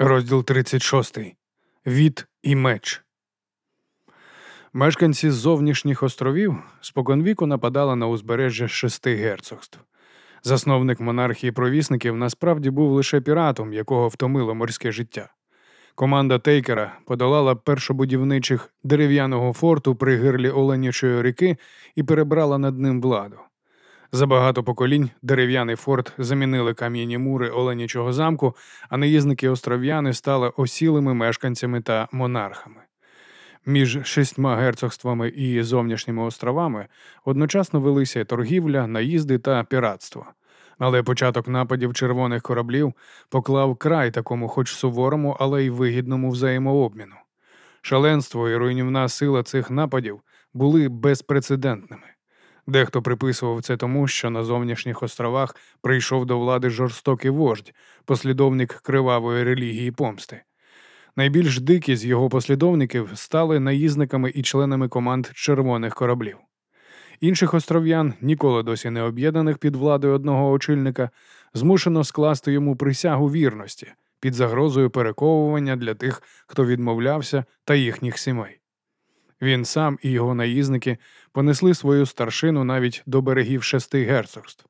Розділ 36. Від і меч. Мешканці зовнішніх островів споконвіку нападали на узбережжя шести герцогств. Засновник монархії провісників насправді був лише піратом, якого втомило морське життя. Команда Тейкера подолала першобудівничих дерев'яного форту при гирлі Оленячої ріки і перебрала над ним владу. За багато поколінь дерев'яний форт замінили кам'яні мури Оленячого замку, а наїзники остров'яни стали осілими мешканцями та монархами. Між шістьма герцогствами і зовнішніми островами одночасно велися торгівля, наїзди та піратство. Але початок нападів червоних кораблів поклав край такому, хоч суворому, але й вигідному взаємообміну. Шаленство і руйнівна сила цих нападів були безпрецедентними. Дехто приписував це тому, що на зовнішніх островах прийшов до влади жорстокий вождь, послідовник кривавої релігії помсти. Найбільш дикі з його послідовників стали наїзниками і членами команд червоних кораблів. Інших остров'ян, ніколи досі не об'єднаних під владою одного очільника, змушено скласти йому присягу вірності під загрозою перековування для тих, хто відмовлявся, та їхніх сімей. Він сам і його наїзники понесли свою старшину навіть до берегів шести герцогств.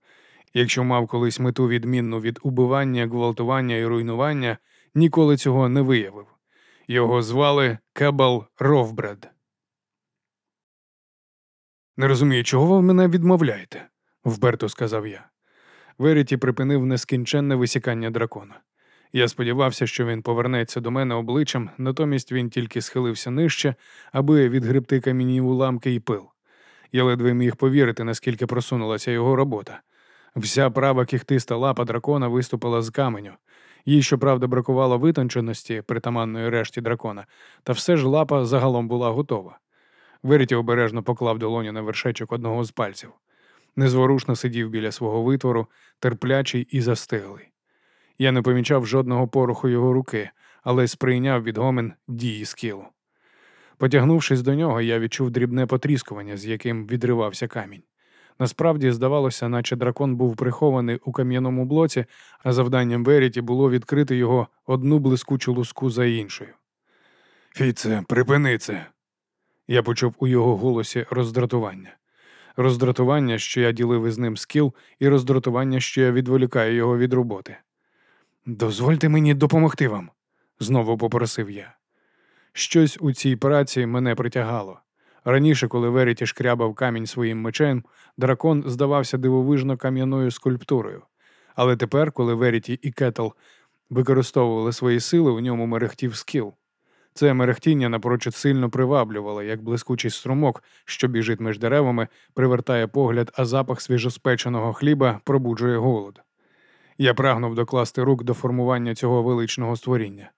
Якщо мав колись мету відмінну від убивання, гвалтування і руйнування, ніколи цього не виявив. Його звали Кебал Ровбред. Не розумію, чого ви мене відмовляєте, вперто сказав я. Веріті припинив нескінченне висікання дракона. Я сподівався, що він повернеться до мене обличчям, натомість він тільки схилився нижче, аби відгребти камінні уламки і пил. Я ледве міг повірити, наскільки просунулася його робота. Вся права кіхтиста лапа дракона виступила з каменю. Їй, щоправда, бракувало витонченості притаманної решті дракона, та все ж лапа загалом була готова. Веріті обережно поклав долоню на вершечок одного з пальців. Незворушно сидів біля свого витвору, терплячий і застиглий. Я не помічав жодного поруху його руки, але сприйняв відгомін дії скілу. Потягнувшись до нього, я відчув дрібне потріскування, з яким відривався камінь. Насправді, здавалося, наче дракон був прихований у кам'яному блоці, а завданням Веріті було відкрити його одну блискучу луску за іншою. Фіце, припини це. Я почув у його голосі роздратування. Роздратування, що я ділив із ним скіл, і роздратування, що я відволікаю його від роботи. Дозвольте мені допомогти вам, знову попросив я. Щось у цій праці мене притягало. Раніше, коли Веріті шкрябав камінь своїм мечем, дракон здавався дивовижно кам'яною скульптурою. Але тепер, коли Веріті і Кетл використовували свої сили, у ньому мерехтів скіл. Це мерехтіння напрочуд сильно приваблювало, як блискучий струмок, що біжить між деревами, привертає погляд, а запах свіжоспеченого хліба пробуджує голод. Я прагнув докласти рук до формування цього величного створіння.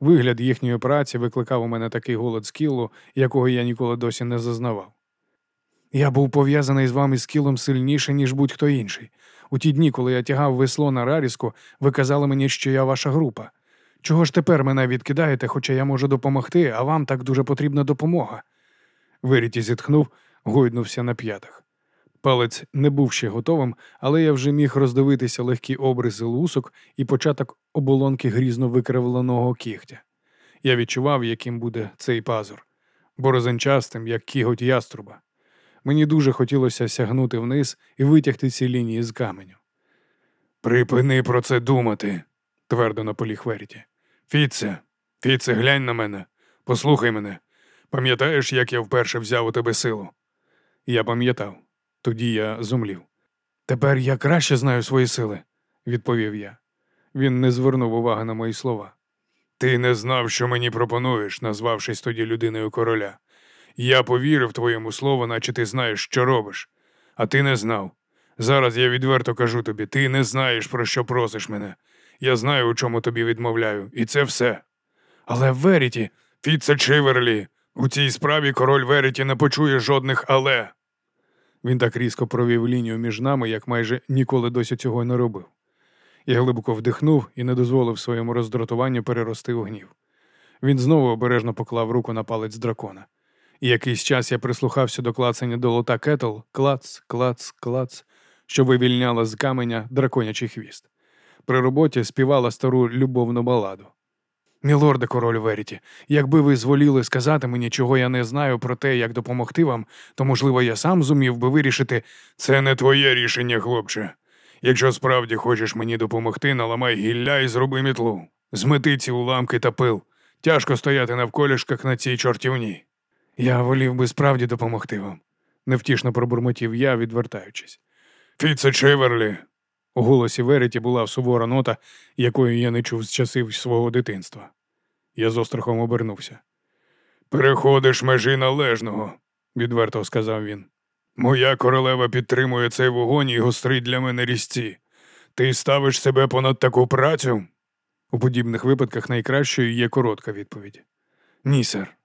Вигляд їхньої праці викликав у мене такий голод скілу, якого я ніколи досі не зазнавав. Я був пов'язаний з вами скілом сильніше, ніж будь-хто інший. У ті дні, коли я тягав весло на раріску, ви казали мені, що я ваша група. Чого ж тепер мене відкидаєте, хоча я можу допомогти, а вам так дуже потрібна допомога? Веріті зітхнув, гойднувся на п'ятах. Палець не був ще готовим, але я вже міг роздивитися легкі обриси лусок і початок оболонки грізно викривленого кігтя. Я відчував, яким буде цей пазур, борозенчастим, як кіготь яструба. Мені дуже хотілося сягнути вниз і витягти ці лінії з каменю. Припини про це думати, твердо наполіг Веріті. Фіце, Фіце, глянь на мене, послухай мене. Пам'ятаєш, як я вперше взяв у тебе силу? Я пам'ятав. Тоді я зумлів. Тепер я краще знаю свої сили, відповів я. Він не звернув уваги на мої слова. Ти не знав, що мені пропонуєш, назвавшись тоді людиною короля. Я повірив твоєму слову, наче ти знаєш, що робиш, а ти не знав. Зараз я відверто кажу тобі, ти не знаєш, про що просиш мене. Я знаю, у чому тобі відмовляю, і це все. Але Веріті, Фіце Чиверлі, у цій справі король Веріті не почує жодних але. Він так різко провів лінію між нами, як майже ніколи досі цього не робив. Я глибоко вдихнув і не дозволив своєму роздратуванню перерости у гнів. Він знову обережно поклав руку на палець дракона. І якийсь час я прислухався до клацання долота кетл, клац, клац, клац, що вивільняла з каменя драконячий хвіст. При роботі співала стару любовну баладу. Мілорде король Веріті, якби ви зволіли сказати мені, чого я не знаю про те, як допомогти вам, то, можливо, я сам зумів би вирішити. Це не твоє рішення, хлопче. Якщо справді хочеш мені допомогти, наламай гілля і зроби мітлу. Змети ці уламки та пил. Тяжко стояти навколішках на цій чортівні. Я волів би справді допомогти вам, невтішно пробурмотів я, відвертаючись. Фіце Чеверлі, У голосі Вереті була сувора нота, якої я не чув з часів свого дитинства. Я з острахом обернувся. переходиш межі належного, відверто сказав він. Моя королева підтримує цей вогонь і гострить для мене різці. Ти ставиш себе понад таку працю? У подібних випадках найкращою є коротка відповідь. Ні, сер.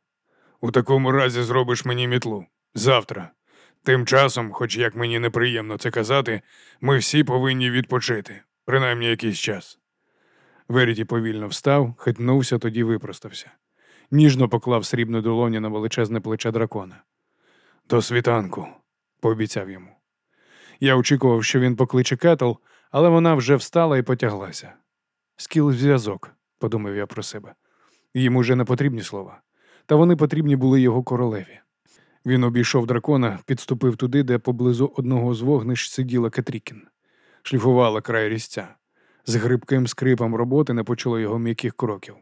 У такому разі зробиш мені мітлу. Завтра. Тим часом, хоч як мені неприємно це казати, ми всі повинні відпочити, принаймні якийсь час. Веріті повільно встав, хитнувся, тоді випростався. Ніжно поклав срібну долоні на величезне плече дракона. До світанку, пообіцяв йому. Я очікував, що він покличе кетл, але вона вже встала і потяглася. Скіл зв'язок, подумав я про себе. Їм уже не потрібні слова, та вони потрібні були його королеві. Він обійшов дракона, підступив туди, де поблизу одного з вогнищ сиділа Кетрікін. Шліфувала край різця. З грибким скрипом роботи не почуло його м'яких кроків.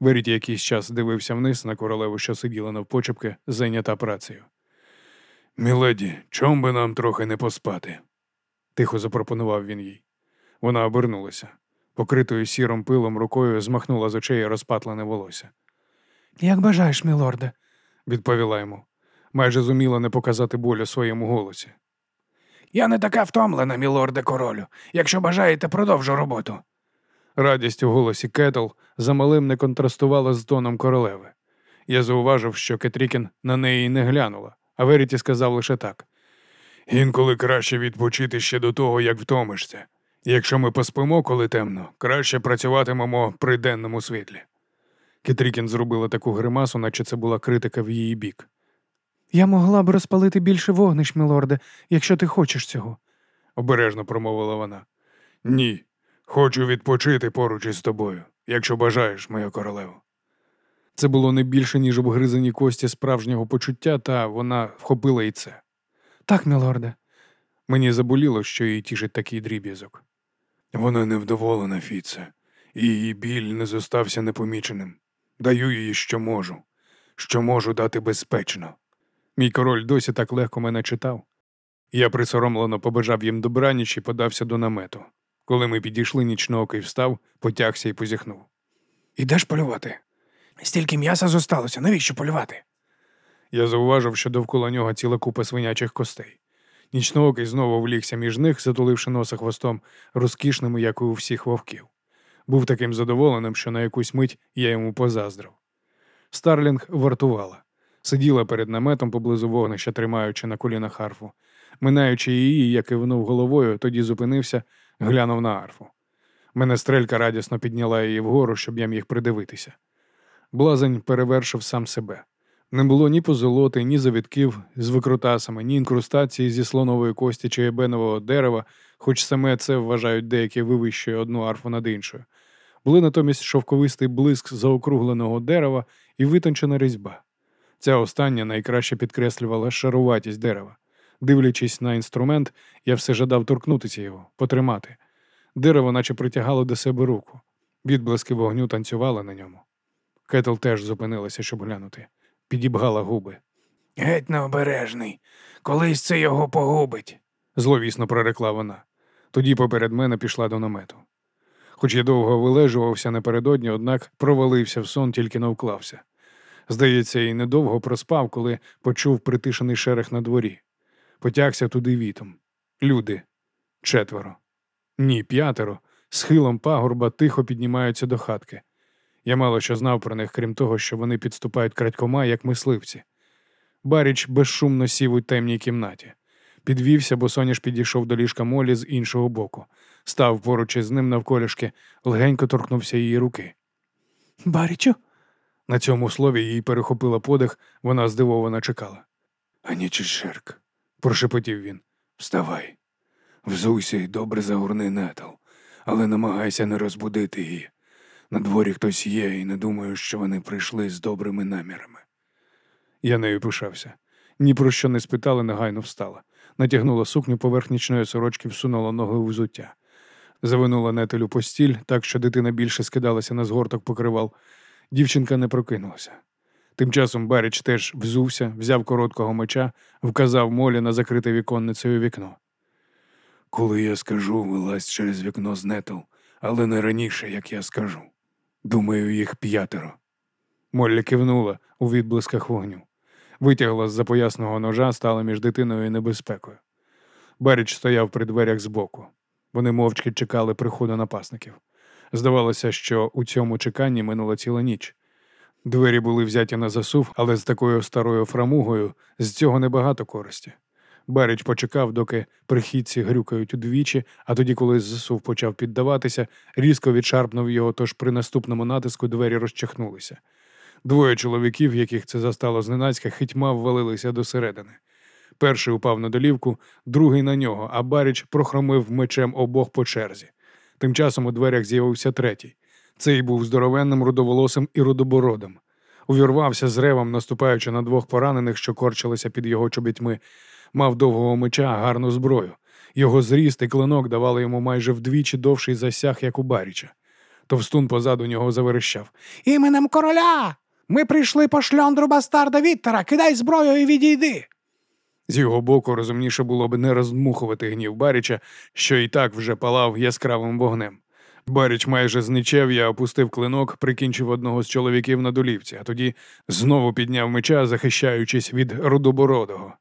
Веріті якийсь час дивився вниз на королеву, що сиділа навпочепки, зайнята працею. Міледі, чом би нам трохи не поспати? тихо запропонував він їй. Вона обернулася. Покритою сіром пилом рукою змахнула з очей розпатлене волосся. Як бажаєш, мілорде, відповіла йому. Майже зуміла не показати болю своєму голосі. Я не така втомлена, мілорде королю. Якщо бажаєте, продовжу роботу. Радість у голосі Кетл замалим не контрастувала з тоном королеви. Я зауважив, що Кетрікін на неї не глянула, а Веріті сказав лише так. Інколи краще відпочити ще до того, як втомишся. Якщо ми поспимо, коли темно, краще працюватимемо при денному світлі. Кетрікін зробила таку гримасу, наче це була критика в її бік. Я могла б розпалити більше вогнищ, мілорде, якщо ти хочеш цього, обережно промовила вона. Ні, хочу відпочити поруч із тобою, якщо бажаєш, моя королева. Це було не більше, ніж обгризані кості справжнього почуття, та вона вхопила і це. Так, мілорде. Мені заболіло, що її тішить такий дріб'язок. Вона невдоволена, Фіце, і її біль не зостався непоміченим. Даю їй, що можу, що можу дати безпечно. Мій король досі так легко мене читав. Я присоромлено побажав їм добраніч і подався до намету. Коли ми підійшли, нічноокий встав, потягся і позіхнув. Ідеш полювати? Стільки м'яса зосталося, навіщо полювати? Я зауважив, що довкола нього ціла купа свинячих костей. Нічноокий знову влігся між них, затуливши носа хвостом, розкішним, як і у всіх вовків. Був таким задоволеним, що на якусь мить я йому позаздрив. Старлінг вартувала, сиділа перед наметом поблизу вогнища, тримаючи на колінах арфу. Минаючи її, я кивнув головою, тоді зупинився, глянув на арфу. Мене стрелька радісно підняла її вгору, щоб я міг придивитися. Блазень перевершив сам себе. Не було ні позолоти, ні завітків з викрутасами, ні інкрустації зі слонової кості чи ебенового дерева, хоч саме це вважають деякі вивищує одну арфу над іншою. Були натомість шовковистий блиск заокругленого дерева і витончена різьба. Ця остання найкраще підкреслювала шаруватість дерева. Дивлячись на інструмент, я все жадав торкнутися його, потримати. Дерево наче притягало до себе руку. Відблиски вогню танцювали на ньому. Кетл теж зупинилася, щоб глянути підібгала губи. Геть необережний. Колись це його погубить, зловісно прорекла вона. Тоді поперед мене пішла до намету. Хоч я довго вилежувався напередодні, однак провалився в сон, тільки не вклався. Здається, і недовго проспав, коли почув притишений шерех на дворі. Потягся туди вітом. Люди четверо. Ні, п'ятеро. Схилом пагорба тихо піднімаються до хатки. Я мало що знав про них, крім того, що вони підступають крадькома, як мисливці. Баріч безшумно сів у темній кімнаті. Підвівся, бо соняш підійшов до ліжка молі з іншого боку, став поруч із ним навколішки, легенько торкнувся її руки. Барічу? На цьому слові їй перехопила подих, вона здивовано чекала. Ані Шерк, прошепотів він. Вставай, взуйся і добре загорни нетал, але намагайся не розбудити її. На дворі хтось є, і не думаю, що вони прийшли з добрими намірами. Я нею пишався. Ні про що не спитали, негайно встала. Натягнула сукню поверх нічної сорочки, всунула ноги у взуття. Завинула нетелю постіль, так що дитина більше скидалася на згорток покривал. Дівчинка не прокинулася. Тим часом Баріч теж взувся, взяв короткого меча, вказав молі на закрите віконницею вікно. Коли я скажу, вилазь через вікно з нетел, але не раніше, як я скажу. Думаю, їх п'ятеро. Моллі кивнула у відблисках вогню. Витягла з запоясного ножа, стала між дитиною і небезпекою. Баріч стояв при дверях збоку. Вони мовчки чекали приходу напасників. Здавалося, що у цьому чеканні минула ціла ніч. Двері були взяті на засув, але з такою старою фрамугою з цього небагато користі. Баріч почекав, доки прихідці грюкають удвічі, а тоді, коли засув почав піддаватися, різко відшарпнув його, тож при наступному натиску двері розчахнулися. Двоє чоловіків, яких це застало зненацька, хитьма ввалилися досередини. Перший упав на долівку, другий на нього, а Баріч прохромив мечем обох по черзі. Тим часом у дверях з'явився третій. Цей був здоровенним рудоволосим і рудобородом. Увірвався з ревом, наступаючи на двох поранених, що корчилися під його чобітьми, мав довгого меча, гарну зброю. Його зріст і клинок давали йому майже вдвічі довший засяг, як у Баріча. Товстун позаду нього заверещав. Іменем короля! Ми прийшли по шльондру бастарда Віттера, кидай зброю і відійди. З його боку розумніше було б не роздмухувати гнів Баріча, що і так вже палав яскравим вогнем. Баріч майже з нічев'я опустив клинок, прикінчив одного з чоловіків на долівці, а тоді знову підняв меча, захищаючись від рудобородого.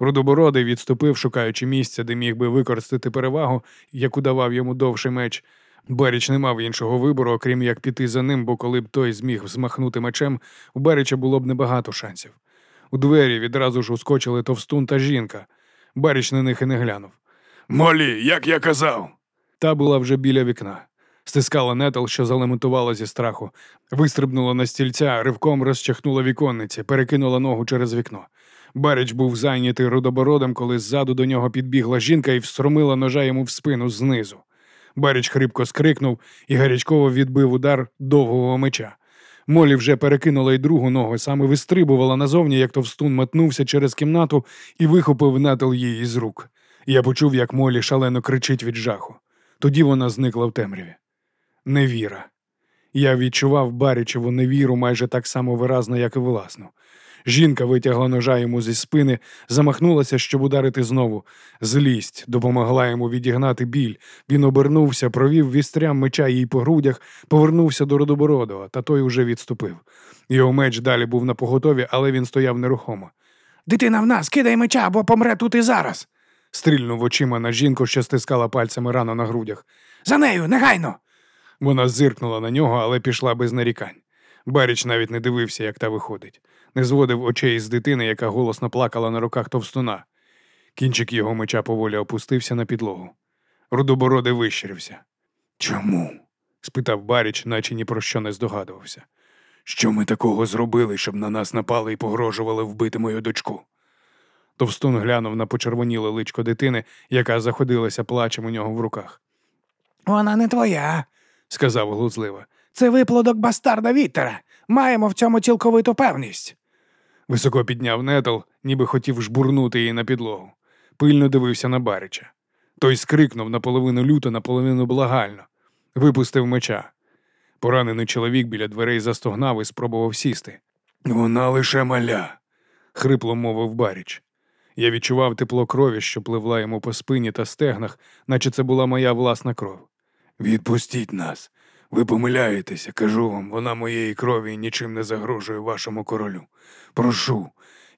Рудобородий відступив, шукаючи місця, де міг би використати перевагу, яку давав йому довший меч. Баріч не мав іншого вибору, окрім як піти за ним, бо коли б той зміг змахнути мечем, у Баріча було б небагато шансів. У двері відразу ж ускочили товстун та жінка. Баріч на них і не глянув. Молі, як я казав. Та була вже біля вікна. Стискала нетел, що залементувала зі страху, вистрибнула на стільця, ривком розчахнула віконниці, перекинула ногу через вікно. Баріч був зайнятий рудобородом, коли ззаду до нього підбігла жінка і встромила ножа йому в спину знизу. Баріч хрипко скрикнув і гарячково відбив удар довгого меча. Молі вже перекинула й другу ногу, саме вистрибувала назовні, як товстун метнувся через кімнату і вихопив нател її з рук. Я почув, як Молі шалено кричить від жаху. Тоді вона зникла в темряві. Невіра. Я відчував Барічеву невіру майже так само виразно, як і власну. Жінка витягла ножа йому зі спини, замахнулася, щоб ударити знову. Злість допомогла йому відігнати біль. Він обернувся, провів вістрям меча їй по грудях, повернувся до Родобородова, та той уже відступив. Його меч далі був на поготові, але він стояв нерухомо. Дитина в нас, кидай меча, або помре тут і зараз. стрільнув очима на жінку, що стискала пальцями рану на грудях. За нею, негайно. Вона зиркнула на нього, але пішла без нарікань. Баріч навіть не дивився, як та виходить, не зводив очей з дитини, яка голосно плакала на руках товстуна. Кінчик його меча поволі опустився на підлогу. Рудобородий вищирився. Чому? спитав Баріч, наче ні про що не здогадувався. Що ми такого зробили, щоб на нас напали і погрожували вбити мою дочку? Товстун глянув на почервоніле личко дитини, яка заходилася плачем у нього в руках. Вона не твоя, сказав глузливо. Це виплодок бастарда Вітера. Маємо в цьому цілковиту певність. Високо підняв нетл, ніби хотів жбурнути її на підлогу. Пильно дивився на Барича. Той скрикнув наполовину люто, наполовину благально, випустив меча. Поранений чоловік біля дверей застогнав і спробував сісти. Вона лише маля, хрипло мовив Баріч. Я відчував тепло крові, що пливла йому по спині та стегнах, наче це була моя власна кров. Відпустіть нас. Ви помиляєтеся, кажу вам, вона моєї крові нічим не загрожує вашому королю. Прошу,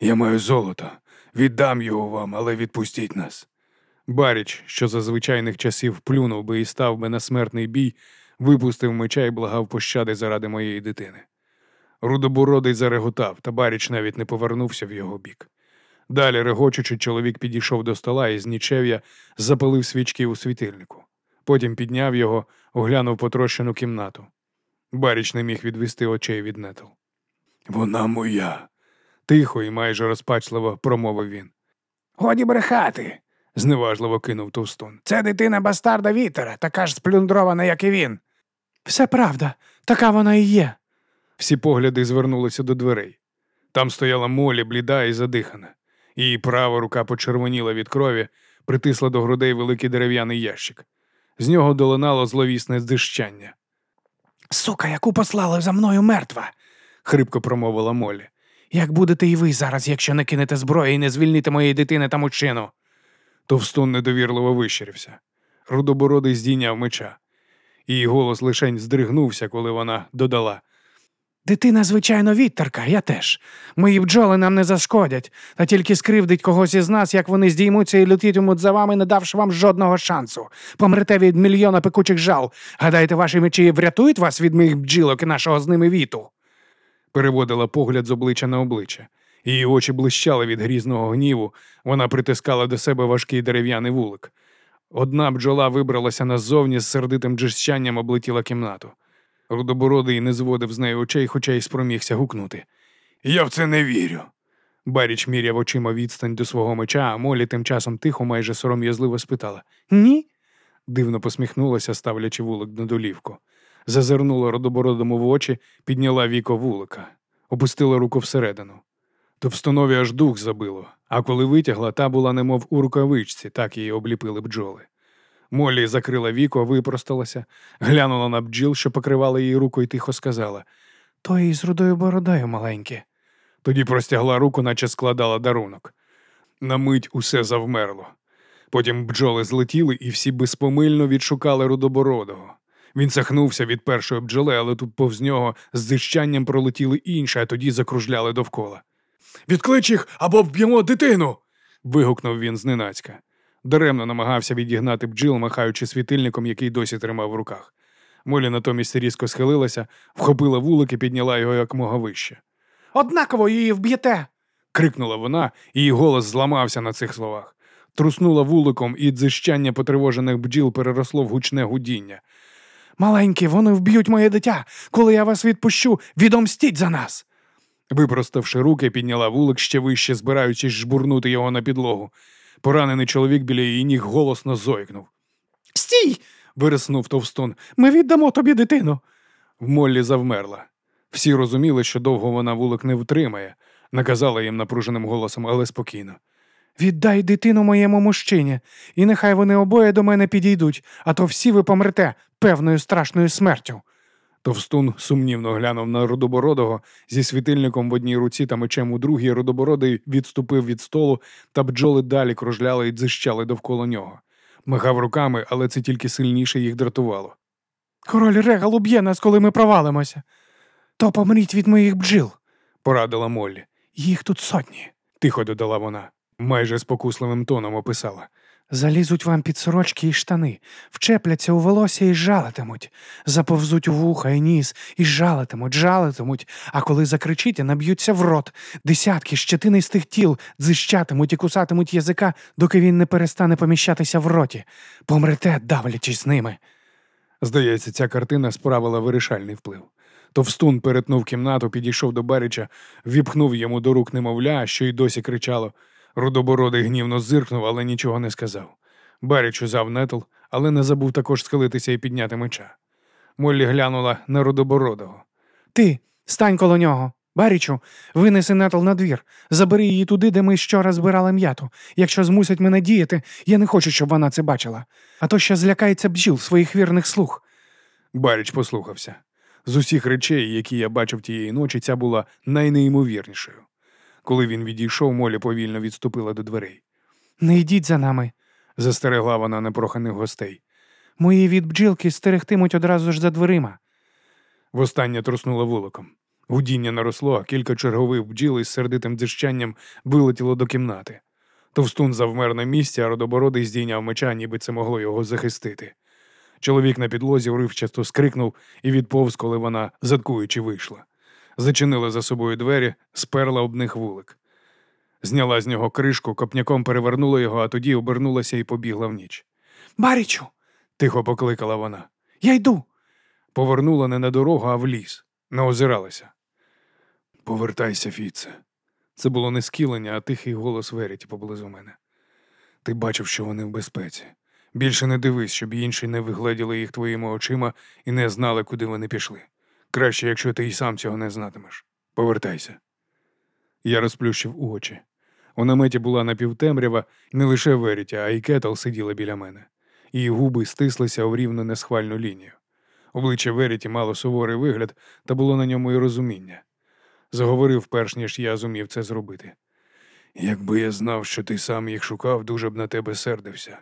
я маю золото, віддам його вам, але відпустіть нас. Баріч, що за звичайних часів плюнув би і став би на смертний бій, випустив меча і благав пощади заради моєї дитини. Рудобородий зареготав, та Баріч навіть не повернувся в його бік. Далі, регочучи, чоловік підійшов до стола і з нічев'я запалив свічки у світильнику. Потім підняв його, оглянув потрощену кімнату. Баріч не міг відвести очей від нетл. Вона моя, тихо і майже розпачливо промовив він. Годі брехати, зневажливо кинув Товстун. Це дитина бастарда Вітера, така ж сплюндрована, як і він. Все правда, така вона і є. Всі погляди звернулися до дверей. Там стояла молі, бліда і задихана. Її права рука почервоніла від крові, притисла до грудей великий дерев'яний ящик. З нього долинало зловісне здищання. Сука, яку послали за мною мертва. Хрипко промовила Молі. Як будете і ви зараз, якщо не кинете зброю і не звільните моєї дитини та мужчину? Товстун недовірливо вищирився. Рудобородий здійняв меча. Її голос лишень здригнувся, коли вона додала. Дитина, звичайно, віттерка, я теж. Мої бджоли нам не зашкодять, та тільки скривдить когось із нас, як вони здіймуться і летітимуть за вами, не давши вам жодного шансу. Помрете від мільйона пекучих жал. Гадаєте, ваші мечі врятують вас від моїх бджілок і нашого з ними віту? Переводила погляд з обличчя на обличчя. Її очі блищали від грізного гніву, вона притискала до себе важкий дерев'яний вулик. Одна бджола вибралася назовні з сердитим джищанням облетіла кімнату. Рудобородий не зводив з неї очей, хоча й спромігся гукнути. Я в це не вірю. Баріч міряв очима відстань до свого меча, а Молі тим часом тихо, майже сором'язливо спитала Ні? Дивно посміхнулася, ставлячи вулик на долівку. Зазирнула родобородому в очі, підняла віко вулика, опустила руку всередину. Товстонові аж дух забило, а коли витягла, та була немов у рукавичці, так її обліпили бджоли. Моллі закрила віко, випросталася, глянула на бджіл, що покривали її руку, і тихо сказала. То і з рудою бородою маленьке. Тоді простягла руку, наче складала дарунок. На мить усе завмерло. Потім бджоли злетіли і всі безпомильно відшукали рудобородого. Він сахнувся від першої бджоли, але тут повз нього з зищанням пролетіли інші, а тоді закружляли довкола. Відклич їх або вб'ємо дитину. вигукнув він зненацька. Даремно намагався відігнати бджіл, махаючи світильником, який досі тримав в руках. Молі натомість різко схилилася, вхопила вулик і підняла його якмога вище. Однаково її вб'єте. крикнула вона, і її голос зламався на цих словах. Труснула вуликом, і дзищання потривожених бджіл переросло в гучне гудіння. Маленькі, вони вб'ють моє дитя. Коли я вас відпущу, відомстіть за нас. Випроставши руки, підняла вулик ще вище, збираючись жбурнути його на підлогу. Поранений чоловік біля її ніг голосно зойкнув. Стій! Вириснув товстун. Ми віддамо тобі дитину. В Моллі завмерла. Всі розуміли, що довго вона вулик не втримає, наказала їм напруженим голосом, але спокійно. Віддай дитину моєму мужчині, і нехай вони обоє до мене підійдуть, а то всі ви помрете певною страшною смертю. Товстун сумнівно глянув на рудобородого зі світильником в одній руці та мечем у другій. Рудобородий відступив від столу, та бджоли далі кружляли і дзищали довкола нього. Махав руками, але це тільки сильніше їх дратувало. Король Регал уб'є нас, коли ми провалимося. То помріть від моїх бджіл. Порадила Моллі. Їх тут сотні. Тихо додала вона. Майже спокусливим тоном описала. Залізуть вам під сорочки і штани, вчепляться у волосся і жалитимуть, заповзуть у вуха і ніс і жалитимуть, жалитимуть, а коли закричите, наб'ються в рот. Десятки щетинистих тіл дзищатимуть і кусатимуть язика, доки він не перестане поміщатися в роті. Помрете, давлячись з ними. Здається, ця картина справила вирішальний вплив. Товстун перетнув кімнату, підійшов до Баріча, віпхнув йому до рук немовля, що й досі кричало. Рудобородий гнівно зиркнув, але нічого не сказав. Баріч узяв нетл, але не забув також схилитися і підняти меча. Моллі глянула на рудобородого. Ти стань коло нього. Барічу, винеси нетл на двір. Забери її туди, де ми щора збирали м'яту. Якщо змусять мене діяти, я не хочу, щоб вона це бачила. А то ще злякається бджіл своїх вірних слуг. Баріч послухався. З усіх речей, які я бачив тієї ночі, ця була найнеймовірнішою. Коли він відійшов, Молі повільно відступила до дверей. Не йдіть за нами. Застерегла вона непроханих гостей. Мої від бджілки стерегтимуть одразу ж за дверима. Востаннє труснула вуликом. Гудіння наросло, а кілька чергових бджіл із сердитим дзищанням вилетіло до кімнати. Товстун завмер на місці, а родобородий здійняв меча, ніби це могло його захистити. Чоловік на підлозі уривчасто скрикнув і відповз, коли вона, заткуючи, вийшла. Зачинила за собою двері, сперла об них вулик. Зняла з нього кришку, копняком перевернула його, а тоді обернулася і побігла в ніч. Барічу, Тихо покликала вона. я йду. Повернула не на дорогу, а в ліс. Не озиралася. Повертайся, Фіце. Це було не скілення, а тихий голос Веріті поблизу мене. Ти бачив, що вони в безпеці. Більше не дивись, щоб інші не вигледіли їх твоїми очима і не знали, куди вони пішли. Краще, якщо ти й сам цього не знатимеш. Повертайся. Я розплющив очі. У наметі була напівтемрява, не лише Веріті, а й Кетл сиділа біля мене. Її губи стислися в рівну несхвальну лінію. Обличчя Веріті мало суворий вигляд, та було на ньому і розуміння. Заговорив, перш ніж я зумів це зробити. Якби я знав, що ти сам їх шукав, дуже б на тебе сердився.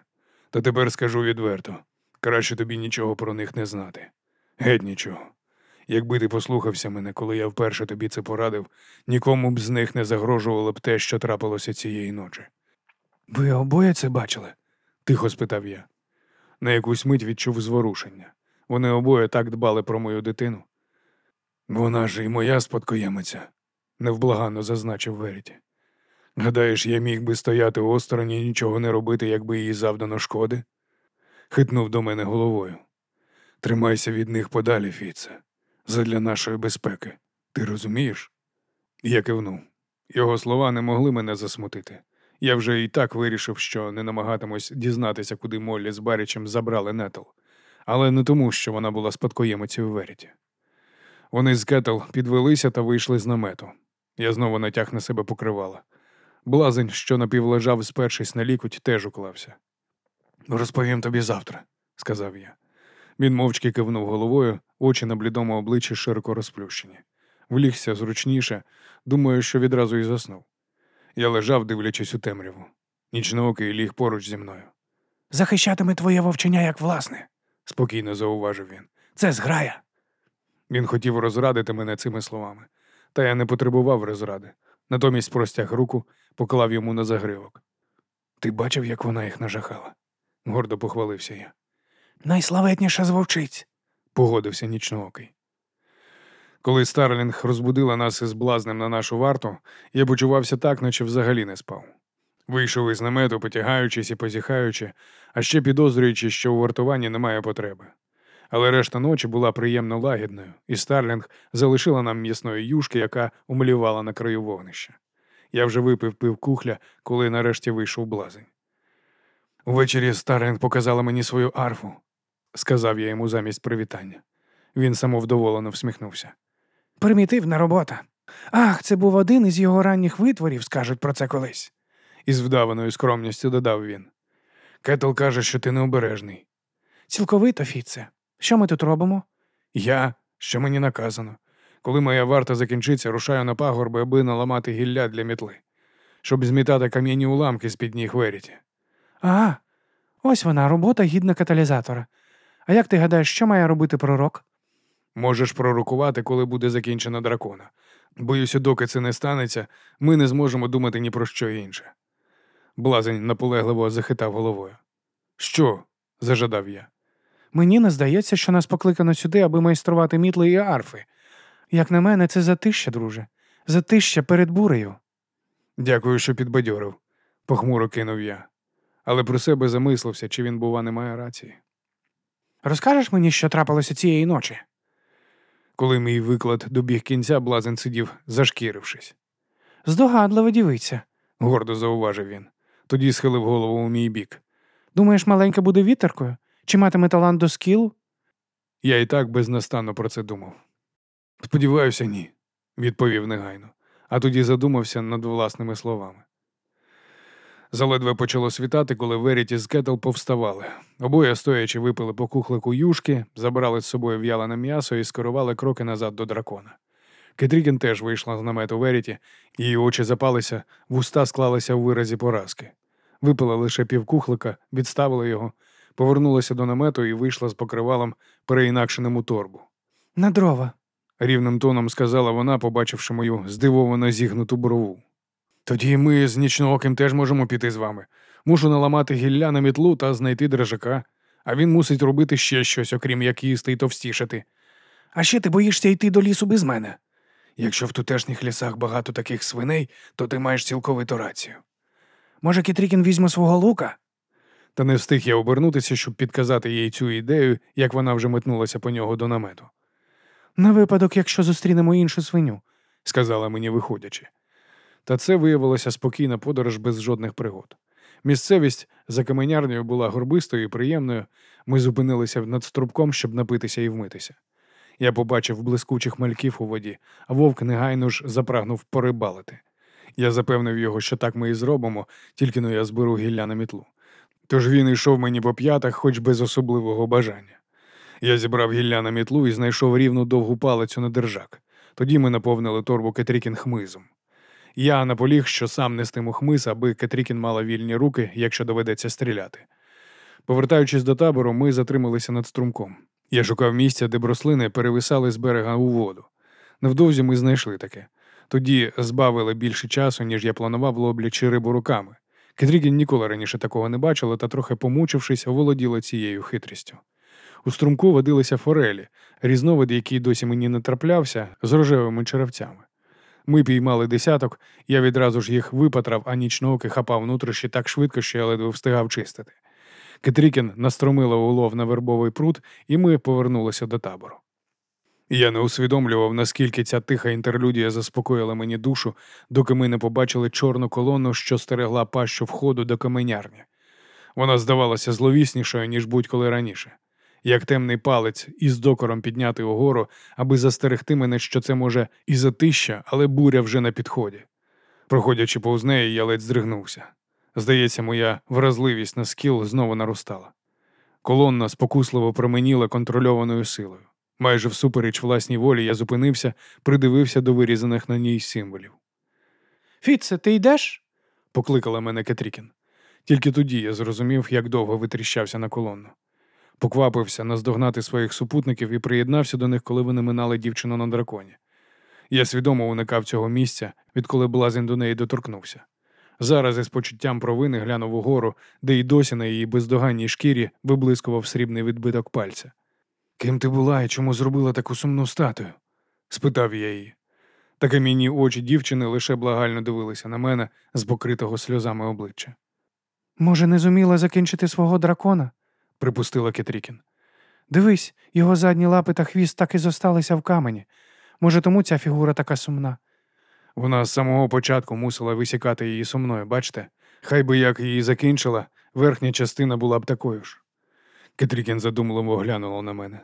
Та тепер скажу відверто краще тобі нічого про них не знати. Геть нічого. Якби ти послухався мене, коли я вперше тобі це порадив, нікому б з них не загрожувало б те, що трапилося цієї ночі. Ви обоє це бачили? тихо спитав я. На якусь мить відчув зворушення. Вони обоє так дбали про мою дитину. Вона ж і моя спадкоємиця, невблаганно зазначив Веріті. Гадаєш, я міг би стояти осторонь і нічого не робити, якби їй завдано шкоди? Хитнув до мене головою. Тримайся від них подалі, Фіце, задля нашої безпеки. Ти розумієш? Я кивнув. Його слова не могли мене засмутити. Я вже і так вирішив, що не намагатимусь дізнатися, куди Моллі з Барічем забрали Нетл, але не тому, що вона була спадкоємицею Веріті. Вони з Кетл підвелися та вийшли з намету. Я знову натяг на себе покривала. Блазень, що напівлежав, спершись на лікуть, теж уклався. Розповім тобі завтра, сказав я. Він мовчки кивнув головою, очі на блідому обличчі широко розплющені. Влігся зручніше, думаю, що відразу і заснув. Я лежав, дивлячись у темряву. Нічноокий ліг поруч зі мною. Захищатиме твоє вовчення як власне, Спокійно зауважив він. це зграя. Він хотів розрадити мене цими словами, та я не потребував розради. Натомість простяг руку, поклав йому на загривок. Ти бачив, як вона їх нажахала? гордо похвалився я. Найславетніша з вовчиць. Погодився нічноокий. Коли Старлінг розбудила нас із блазнем на нашу варту, я почувався так, наче взагалі не спав. Вийшов із намету, потягаючись і позіхаючи, а ще підозрюючи, що у вартуванні немає потреби. Але решта ночі була приємно лагідною, і Старлінг залишила нам м'ясної юшки, яка умлівала на краю вогнища. Я вже випив пів кухля, коли нарешті вийшов блазень. Увечері Старлінг показала мені свою арфу, сказав я йому замість привітання. Він самовдоволено всміхнувся. Примітивна робота. Ах, це був один із його ранніх витворів, скажуть про це колись. Із вдаваною скромністю додав він. Кетл каже, що ти необережний. Цілковито, Фіце. Що ми тут робимо? Я, що мені наказано. Коли моя варта закінчиться, рушаю на пагорби, аби наламати гілля для мітли, щоб змітати кам'яні уламки з-під ніг Веріті. Ага, ось вона, робота гідна каталізатора. А як ти гадаєш, що має робити пророк? Можеш пророкувати, коли буде закінчено дракона. Боюся, доки це не станеться, ми не зможемо думати ні про що інше. Блазень наполегливо захитав головою. Що? зажадав я. Мені не здається, що нас покликано сюди, аби майструвати мітли і арфи. Як на мене, це затища, друже. Затища перед бурею. Дякую, що підбадьорив, похмуро кинув я. Але про себе замислився, чи він, бува, не має рації. Розкажеш мені, що трапилося цієї ночі? Коли мій виклад добіг кінця, блазень сидів, зашкірившись. Здогадлива дівиця. гордо зауважив він. Тоді схилив голову у мій бік. Думаєш, маленька буде вітеркою? Чи матиме талант до скілу? Я і так безнастанно про це думав. Сподіваюся, ні, відповів негайно, а тоді задумався над власними словами. Заледве почало світати, коли Веріті з Кетл повставали. Обоє стоячи випили по кухлику юшки, забрали з собою в'ялене м'ясо і скерували кроки назад до дракона. Кетрікін теж вийшла з намету Веріті, її очі запалися, вуста склалися у виразі поразки. Випила лише півкухлика, відставила його, повернулася до намету і вийшла з покривалом, переінакшеним у торбу. На дрова. Рівним тоном сказала вона, побачивши мою здивовано зігнуту брову. Тоді ми з нічнооким теж можемо піти з вами. Мушу наламати гілля на мітлу та знайти дрижака, а він мусить робити ще щось, окрім як їсти й товстішати. А ще ти боїшся йти до лісу без мене. Якщо в тутешніх лісах багато таких свиней, то ти маєш цілковиту рацію. Може, Кітрікін візьме свого лука? Та не встиг я обернутися, щоб підказати їй цю ідею, як вона вже метнулася по нього до намету. На випадок, якщо зустрінемо іншу свиню. сказала мені, виходячи. Та це виявилося спокійна подорож без жодних пригод. Місцевість за каменярнею була горбистою і приємною. Ми зупинилися над струбком, щоб напитися і вмитися. Я побачив блискучих мальків у воді, а вовк негайно ж запрагнув порибалити. Я запевнив його, що так ми і зробимо, тільки но я зберу гілля на мітлу. Тож він йшов мені по п'ятах, хоч без особливого бажання. Я зібрав гілля на мітлу і знайшов рівну довгу палицю на держак. Тоді ми наповнили торбу Кетрікін хмизом. Я наполіг, що сам нестиму хмиз, аби Кетрікін мала вільні руки, якщо доведеться стріляти. Повертаючись до табору, ми затрималися над струмком. Я шукав місця, де б рослини перевисали з берега у воду. Невдовзі ми знайшли таке. Тоді збавили більше часу, ніж я планував, лоблячи рибу руками. Кетрікін ніколи раніше такого не бачила та, трохи помучившись, оволоділа цією хитрістю. У струмку водилися форелі, різновид, який досі мені не траплявся, з рожевими черевцями. Ми піймали десяток, я відразу ж їх випатрав, а нічноокий хапав нутрощі так швидко, що я ледве встигав чистити. Кетрікін настромила улов на вербовий пруд, і ми повернулися до табору. Я не усвідомлював, наскільки ця тиха інтерлюдія заспокоїла мені душу, доки ми не побачили чорну колону, що стерегла пащу входу до каменярні. Вона здавалася зловіснішою, ніж будь-коли раніше, як темний палець із докором підняти угору, аби застерегти мене, що це може і затища, але буря вже на підході. Проходячи повз неї, я ледь здригнувся. Здається, моя вразливість на скіл знову наростала. Колонна спокусливо променіла контрольованою силою. Майже всупереч власній волі я зупинився, придивився до вирізаних на ній символів. Фіце, ти йдеш? Покликала мене Кетрікін. Тільки тоді я зрозумів, як довго витріщався на колонну. Поквапився наздогнати своїх супутників і приєднався до них, коли вони минали дівчину на драконі. Я свідомо уникав цього місця, відколи блазень до неї доторкнувся. Зараз із почуттям провини глянув угору, де й досі на її бездоганній шкірі виблискував срібний відбиток пальця. Ким ти була і чому зробила таку сумну статую? спитав я її. Та камінні очі дівчини лише благально дивилися на мене з покритого сльозами обличчя. Може, не зуміла закінчити свого дракона? Припустила Кетрікін. Дивись, його задні лапи та хвіст так і зосталися в камені. Може, тому ця фігура така сумна. Вона з самого початку мусила висікати її сумною, бачите? Хай би як її закінчила, верхня частина була б такою ж. Кетрікін задумливо глянула на мене.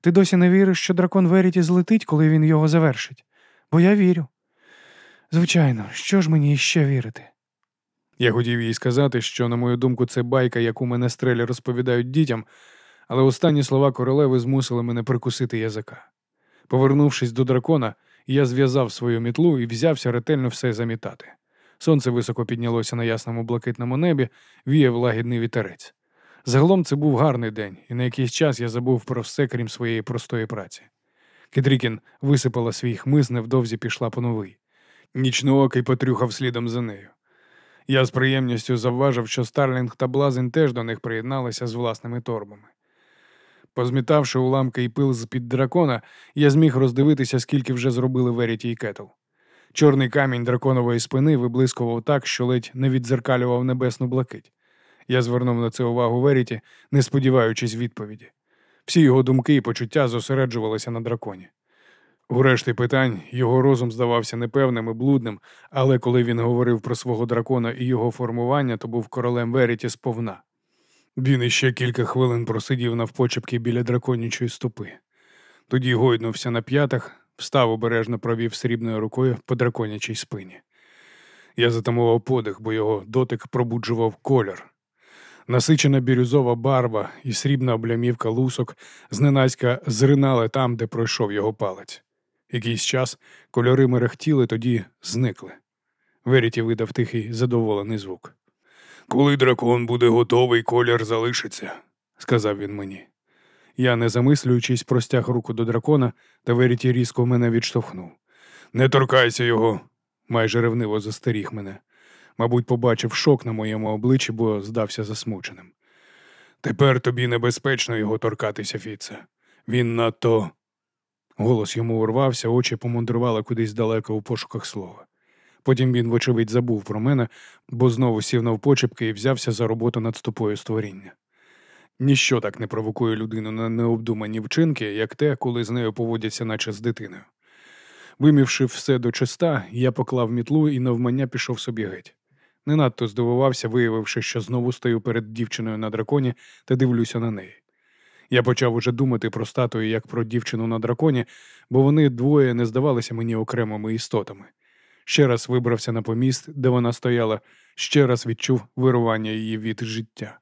Ти досі не віриш, що дракон Веріті злетить, коли він його завершить? Бо я вірю. Звичайно, що ж мені іще вірити? Я хотів їй сказати, що, на мою думку, це байка, яку мене стрелі розповідають дітям, але останні слова королеви змусили мене прикусити язика. Повернувшись до дракона, я зв'язав свою мітлу і взявся ретельно все замітати. Сонце високо піднялося на ясному блакитному небі, віяв лагідний вітерець. Загалом це був гарний день, і на якийсь час я забув про все, крім своєї простої праці. Кедрікін висипала свій хмиз, невдовзі пішла по новий. Нічноокий потрюхав слідом за нею. Я з приємністю завважив, що Старлінг та Блазень теж до них приєдналися з власними торбами. Позмітавши уламки і пил з-під дракона, я зміг роздивитися, скільки вже зробили Веріті і Кетл. Чорний камінь драконової спини виблискував так, що ледь не віддзеркалював небесну блакить. Я звернув на це увагу Веріті, не сподіваючись відповіді. Всі його думки і почуття зосереджувалися на драконі. У решті питань його розум здавався непевним і блудним, але коли він говорив про свого дракона і його формування, то був королем Веріті сповна. Він іще кілька хвилин просидів навпочепки біля драконячої стопи. Тоді гойднувся на п'ятах, встав обережно провів срібною рукою по драконячій спині. Я затамував подих, бо його дотик пробуджував колір. Насичена бірюзова барва і срібна облямівка лусок зненацька зринали там, де пройшов його палець. Якийсь час кольори мерехтіли, тоді зникли. Веріті видав тихий задоволений звук. Коли дракон буде готовий, колір залишиться, сказав він мені. Я, не замислюючись, простяг руку до дракона, та Веріті різко мене відштовхнув. Не торкайся його, майже ревниво застеріг мене. Мабуть, побачив шок на моєму обличчі, бо здався засмученим. Тепер тобі небезпечно його торкатися, Фіце. Він надто. Голос йому урвався, очі помандрували кудись далеко у пошуках слова. Потім він, вочевидь, забув про мене, бо знову сів навпочепки і взявся за роботу над стопою створіння. Ніщо так не провокує людину на необдумані вчинки, як те, коли з нею поводяться, наче з дитиною. Вимівши все до чиста, я поклав мітлу і навмання пішов собі геть. Не надто здивувався, виявивши, що знову стою перед дівчиною на драконі та дивлюся на неї. Я почав уже думати про статую як про дівчину на драконі, бо вони двоє не здавалися мені окремими істотами. Ще раз вибрався на поміст, де вона стояла, ще раз відчув вирування її від життя.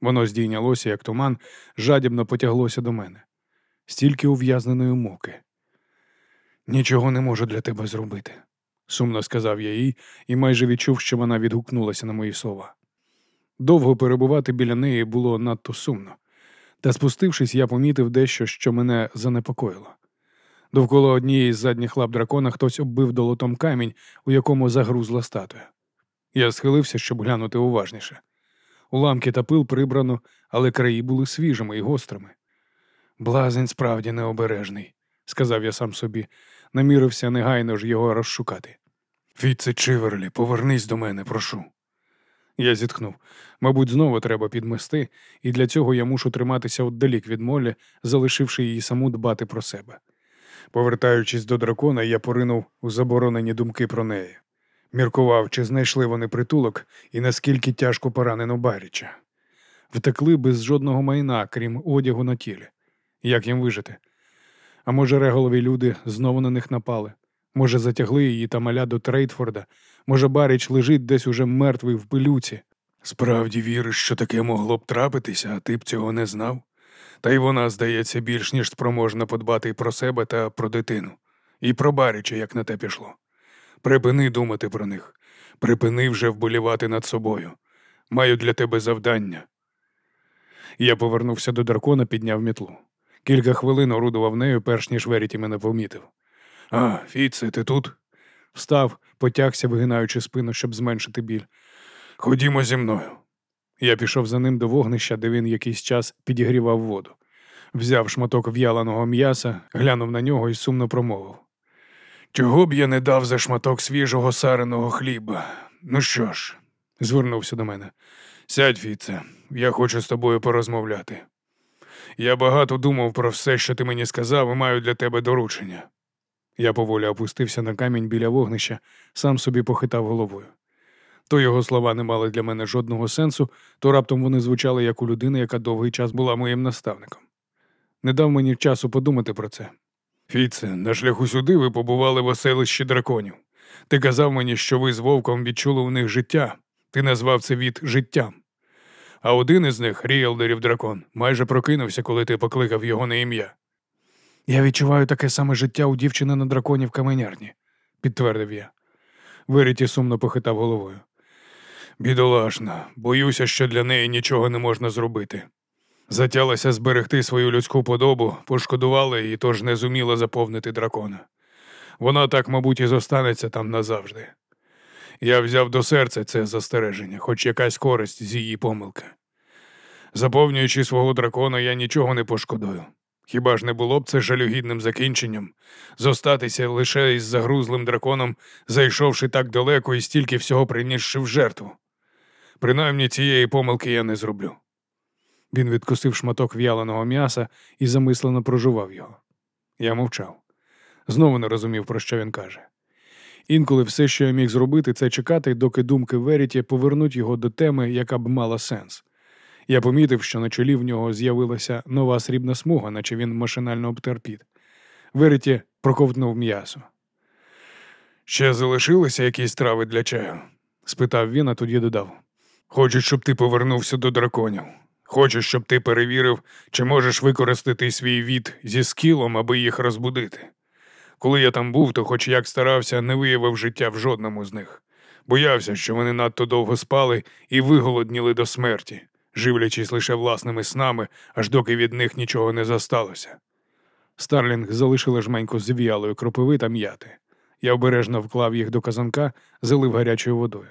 Воно здійнялося, як туман, жадібно потяглося до мене. Стільки ув'язненої муки. Нічого не можу для тебе зробити, сумно сказав я їй і майже відчув, що вона відгукнулася на мої слова. Довго перебувати біля неї було надто сумно, та спустившись, я помітив дещо, що мене занепокоїло. Довкола однієї з задніх лап дракона хтось оббив долотом камінь, у якому загрузла статуя. Я схилився, щоб глянути уважніше. Уламки та пил прибрано, але краї були свіжими і гострими. Блазень справді необережний, сказав я сам собі, намірився негайно ж його розшукати. Фіце Чиверлі, повернись до мене, прошу. Я зітхнув. Мабуть, знову треба підмести, і для цього я мушу триматися отдалік від молі, залишивши її саму дбати про себе. Повертаючись до дракона, я поринув у заборонені думки про неї. Міркував, чи знайшли вони притулок і наскільки тяжко поранено Баріча. Втекли без жодного майна, крім одягу на тілі. Як їм вижити? А може, реголові люди знову на них напали? Може, затягли її та маля до Трейтфорда? Може, Баріч лежить десь уже мертвий в пилюці? Справді віриш, що таке могло б трапитися, а ти б цього не знав? Та й вона, здається, більш ніж спроможна подбати і про себе та про дитину. І про Баріча, як на те пішло. Припини думати про них. Припини вже вболівати над собою. Маю для тебе завдання. Я повернувся до дракона, підняв мітлу. Кілька хвилин орудував нею, перш ніж Веріті мене помітив. А, Фіце, ти тут? Встав, потягся, вигинаючи спину, щоб зменшити біль. Ходімо зі мною. Я пішов за ним до вогнища, де він якийсь час підігрівав воду. Взяв шматок в'яленого м'яса, глянув на нього і сумно промовив. Чого б я не дав за шматок свіжого сареного хліба? Ну що ж, звернувся до мене. Сядь, Фіце, я хочу з тобою порозмовляти. Я багато думав про все, що ти мені сказав, і маю для тебе доручення. Я поволі опустився на камінь біля вогнища, сам собі похитав головою. То його слова не мали для мене жодного сенсу, то раптом вони звучали як у людини, яка довгий час була моїм наставником. Не дав мені часу подумати про це. Фіце, на шляху сюди ви побували в оселищі драконів. Ти казав мені, що ви з вовком відчули у них життя. Ти назвав це від життям. А один із них, Ріелдерів дракон, майже прокинувся, коли ти покликав його на ім'я. Я відчуваю таке саме життя у дівчини на драконі в каменярні, підтвердив я. Веріті сумно похитав головою. Бідолашна, боюся, що для неї нічого не можна зробити. Затялася зберегти свою людську подобу, пошкодувала її, тож не зуміла заповнити дракона. Вона так, мабуть, і зостанеться там назавжди. Я взяв до серця це застереження, хоч якась користь з її помилки. Заповнюючи свого дракона, я нічого не пошкодую. Хіба ж не було б це жалюгідним закінченням зостатися лише із загрузлим драконом, зайшовши так далеко і стільки всього принісши в жертву? Принаймні цієї помилки я не зроблю. Він відкусив шматок в'яленого м'яса і замислено прожував його. Я мовчав. Знову не розумів, про що він каже. Інколи все, що я міг зробити, це чекати, доки думки Веріті повернуть його до теми, яка б мала сенс. Я помітив, що на чолі в нього з'явилася нова срібна смуга, наче він машинально обтер піт. Веріті проковтнув м'ясо. Ще залишилися якісь трави для чаю? спитав він, а тоді додав. Хочу, щоб ти повернувся до драконів. Хочу, щоб ти перевірив, чи можеш використати свій від зі скілом, аби їх розбудити. Коли я там був, то хоч як старався, не виявив життя в жодному з них. Боявся, що вони надто довго спали і виголодніли до смерті, живлячись лише власними снами, аж доки від них нічого не засталося. Старлінг залишила жменьку з віялої кропиви та м'яти. Я обережно вклав їх до казанка, залив гарячою водою.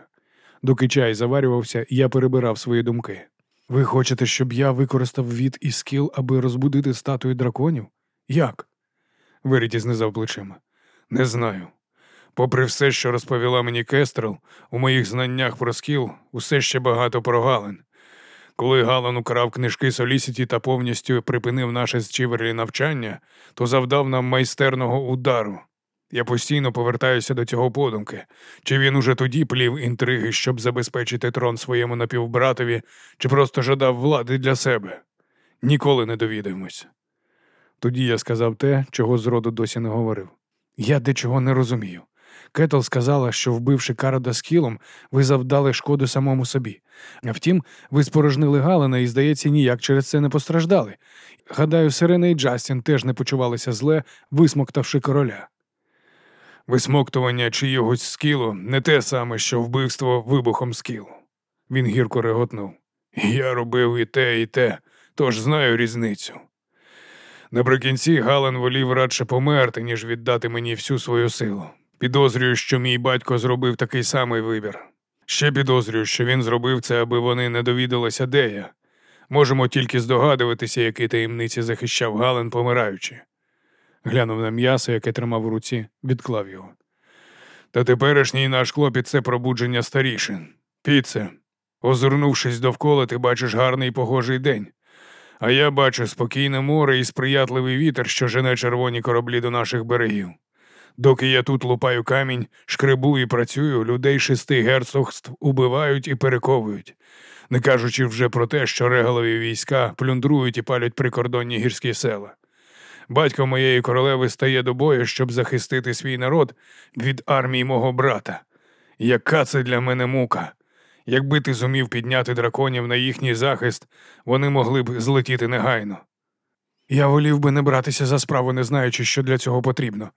Доки чай заварювався, я перебирав свої думки. Ви хочете, щоб я використав від і скіл, аби розбудити статую драконів? Як? Веріті знизав плечима. Не знаю. Попри все, що розповіла мені Кестрел, у моїх знаннях про скіл усе ще багато прогалин. Коли Галан украв книжки Солісіті та повністю припинив наше з Чіверлі навчання, то завдав нам майстерного удару. Я постійно повертаюся до цього подумки. Чи він уже тоді плів інтриги, щоб забезпечити трон своєму напівбратові, чи просто жадав влади для себе? Ніколи не довідаємось. Тоді я сказав те, чого зроду досі не говорив. Я дечого не розумію. Кетл сказала, що, вбивши Карада з Хілом, ви завдали шкоду самому собі. А втім, ви спорожнили Галина і, здається, ніяк через це не постраждали. Гадаю, Сирена і Джастін теж не почувалися зле, висмоктавши короля. Висмоктування чиїгось скілу не те саме, що вбивство вибухом скілу. Він гірко реготнув. Я робив і те, і те, тож знаю різницю. Наприкінці Гален волів радше померти, ніж віддати мені всю свою силу. Підозрюю, що мій батько зробив такий самий вибір. Ще підозрюю, що він зробив це, аби вони не довідалися, де я. Можемо тільки здогадуватися, які таємниці захищав Гален, помираючи. Глянув на м'ясо, яке тримав у руці, відклав його. Та теперішній наш клопіт це пробудження старішин. Піце, озирнувшись довкола, ти бачиш гарний погожий день. А я бачу спокійне море і сприятливий вітер, що жене червоні кораблі до наших берегів. Доки я тут лупаю камінь, шкребу і працюю, людей шести герцогств убивають і перековують, не кажучи вже про те, що регалові війська плюндрують і палять прикордонні гірські села. Батько моєї королеви стає до бою, щоб захистити свій народ від армії мого брата. Яка це для мене мука? Якби ти зумів підняти драконів на їхній захист, вони могли б злетіти негайно. Я волів би не братися за справу, не знаючи, що для цього потрібно.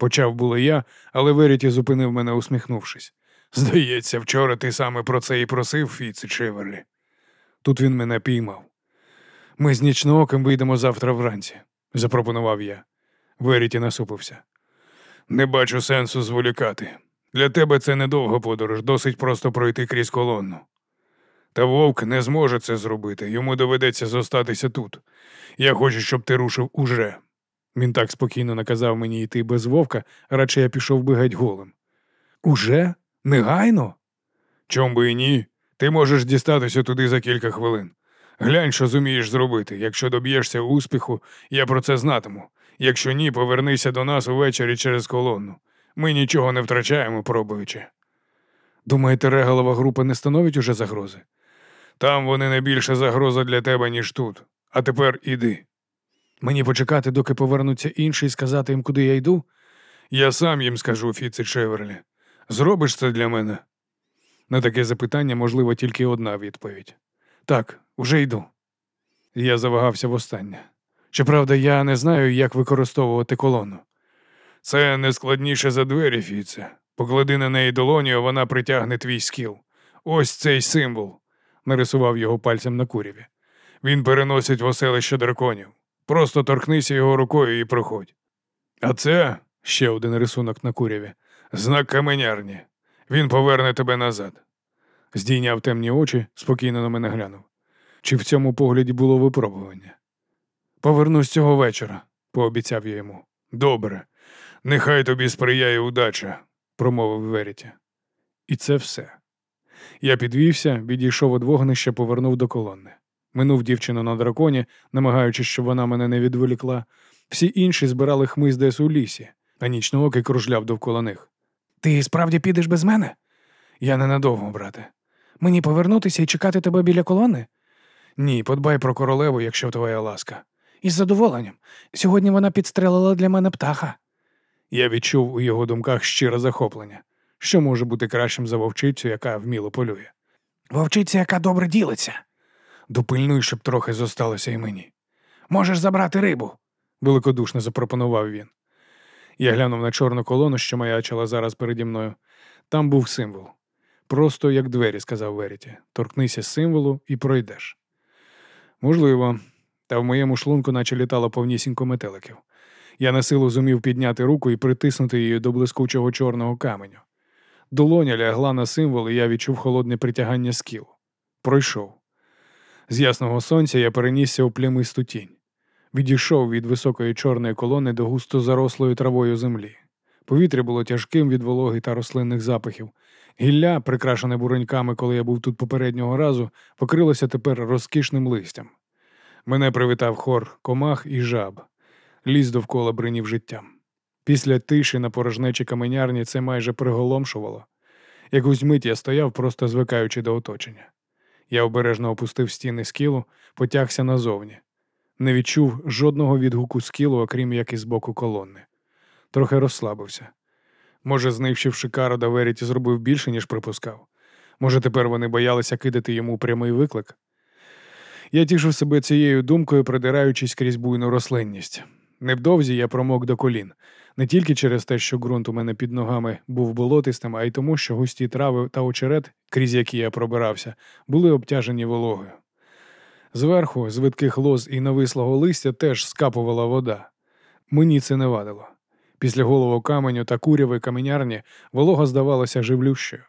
Почав було я, але Веріті зупинив мене, усміхнувшись. Здається, вчора ти саме про це і просив, Фіці Чиверлі. Тут він мене піймав. Ми з нічнооким вийдемо завтра вранці, запропонував я. Веріті насупився. Не бачу сенсу зволікати. Для тебе це недовга подорож, досить просто пройти крізь колонну. Та вовк не зможе це зробити, йому доведеться зостатися тут. Я хочу, щоб ти рушив уже. Він так спокійно наказав мені йти без вовка, радше я пішов би геть голим. Уже? Негайно? Чом би і ні? Ти можеш дістатися туди за кілька хвилин. Глянь, що зумієш зробити. Якщо доб'єшся успіху, я про це знатиму. Якщо ні, повернися до нас увечері через колонну. Ми нічого не втрачаємо, пробуючи. Думаєте, регалова група не становить уже загрози? Там вони не більше загроза для тебе, ніж тут. А тепер іди. Мені почекати, доки повернуться інші і сказати їм, куди я йду? Я сам їм скажу, Фіці Чеверлі. Зробиш це для мене? На таке запитання можливо тільки одна відповідь. Так, уже йду. Я завагався востаннє. Щоправда, я не знаю, як використовувати колону. Це не складніше за двері, Фіце. Поклади на неї долоню, а вона притягне твій скіл. Ось цей символ, нарисував його пальцем на куряві. Він переносить в оселище драконів. Просто торкнися його рукою і проходь. А це ще один рисунок на куряві. Знак каменярні. Він поверне тебе назад. Здійняв темні очі, спокійно на мене глянув. Чи в цьому погляді було випробування? Повернусь цього вечора, пообіцяв я йому. Добре, нехай тобі сприяє удача, промовив Веріті. І це все. Я підвівся, відійшов від вогнища, повернув до колони. Минув дівчину на драконі, намагаючись, щоб вона мене не відволікла. Всі інші збирали хмиз десь у лісі, а нічноокий кружляв довкола них. Ти справді підеш без мене? Я ненадовго, брате. Мені повернутися і чекати тебе біля колони? Ні, подбай про королеву, якщо твоя ласка. Із задоволенням. Сьогодні вона підстрелила для мене птаха. Я відчув у його думках щире захоплення. Що може бути кращим за вовчицю, яка вміло полює? Вовчиця, яка добре ділиться. Допильнуй, щоб трохи зосталося і мені. Можеш забрати рибу, великодушно запропонував він. Я глянув на чорну колону, що маячила зараз переді мною. Там був символ. Просто як двері, сказав Веріті. Торкнися символу і пройдеш. Можливо, та в моєму шлунку наче літало повнісінько метеликів. Я на силу зумів підняти руку і притиснути її до блискучого чорного каменю. Долоня лягла на символ, і я відчув холодне притягання скіл. Пройшов. З ясного сонця я перенісся у плямисту тінь. Відійшов від високої чорної колони до густо зарослої травою землі. Повітря було тяжким від вологи та рослинних запахів. Гілля, прикрашене буроньками, коли я був тут попереднього разу, покрилося тепер розкішним листям. Мене привітав хор комах і жаб. Ліс довкола бринів життям. Після тиші на порожнечі каменярні це майже приголомшувало. Якусь мить я стояв, просто звикаючи до оточення. Я обережно опустив стіни скілу, потягся назовні. Не відчув жодного відгуку скілу, окрім як із боку колони. Трохи розслабився. Може, знищивши Карода, Веріті зробив більше, ніж припускав. Може, тепер вони боялися кидати йому прямий виклик. Я тішив себе цією думкою, придираючись крізь буйну рослинність. Невдовзі я промок до колін, не тільки через те, що ґрунт у мене під ногами був болотистим, а й тому, що густі трави та очерет, крізь які я пробирався, були обтяжені вологою. Зверху, з видких лоз і навислого листя, теж скапувала вода. Мені це не вадило. Після голову каменю та куряви каменярні волога здавалася живлющою.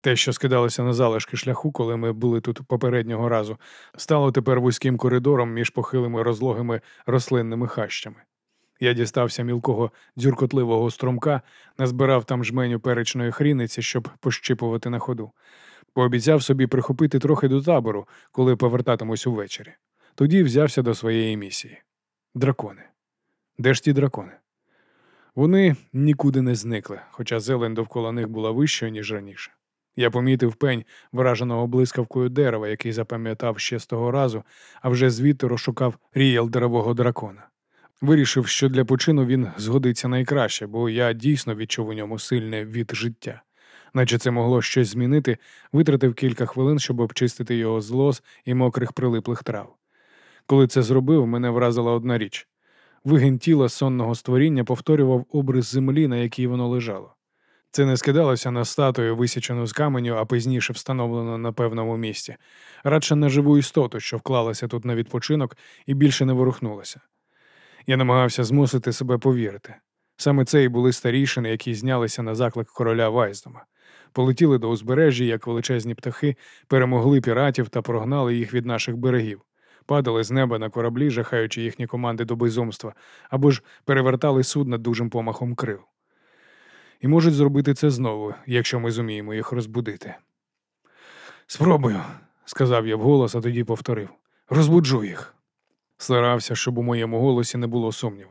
Те, що скидалося на залишки шляху, коли ми були тут попереднього разу, стало тепер вузьким коридором між похилими розлогими рослинними хащами. Я дістався мілкого дзюркотливого струмка, назбирав там жменю перечної хріниці, щоб пощипувати на ходу. Пообіцяв собі прихопити трохи до табору, коли повертатимусь увечері. Тоді взявся до своєї місії. Дракони. Де ж ті дракони? Вони нікуди не зникли, хоча зелень довкола них була вищою, ніж раніше. Я помітив пень, враженого блискавкою дерева, який запам'ятав ще з того разу, а вже звідти розшукав ріял деревого дракона. Вирішив, що для почину він згодиться найкраще, бо я дійсно відчув у ньому сильне від життя. Наче це могло щось змінити, витратив кілька хвилин, щоб обчистити його з лоз і мокрих прилиплих трав. Коли це зробив, мене вразила одна річ. Вигін тіла сонного створіння повторював образ землі, на якій воно лежало. Це не скидалося на статую, висічену з каменю, а пізніше встановлену на певному місці, радше на живу істоту, що вклалася тут на відпочинок і більше не ворухнулася. Я намагався змусити себе повірити. Саме це і були старішини, які знялися на заклик короля Вайздома. Полетіли до узбережжя, як величезні птахи, перемогли піратів та прогнали їх від наших берегів, падали з неба на кораблі, жахаючи їхні команди до безумства, або ж перевертали судна дужим помахом крил. І можуть зробити це знову, якщо ми зуміємо їх розбудити. Спробую, сказав я вголос, а тоді повторив. Розбуджу їх. Старався, щоб у моєму голосі не було сумніву.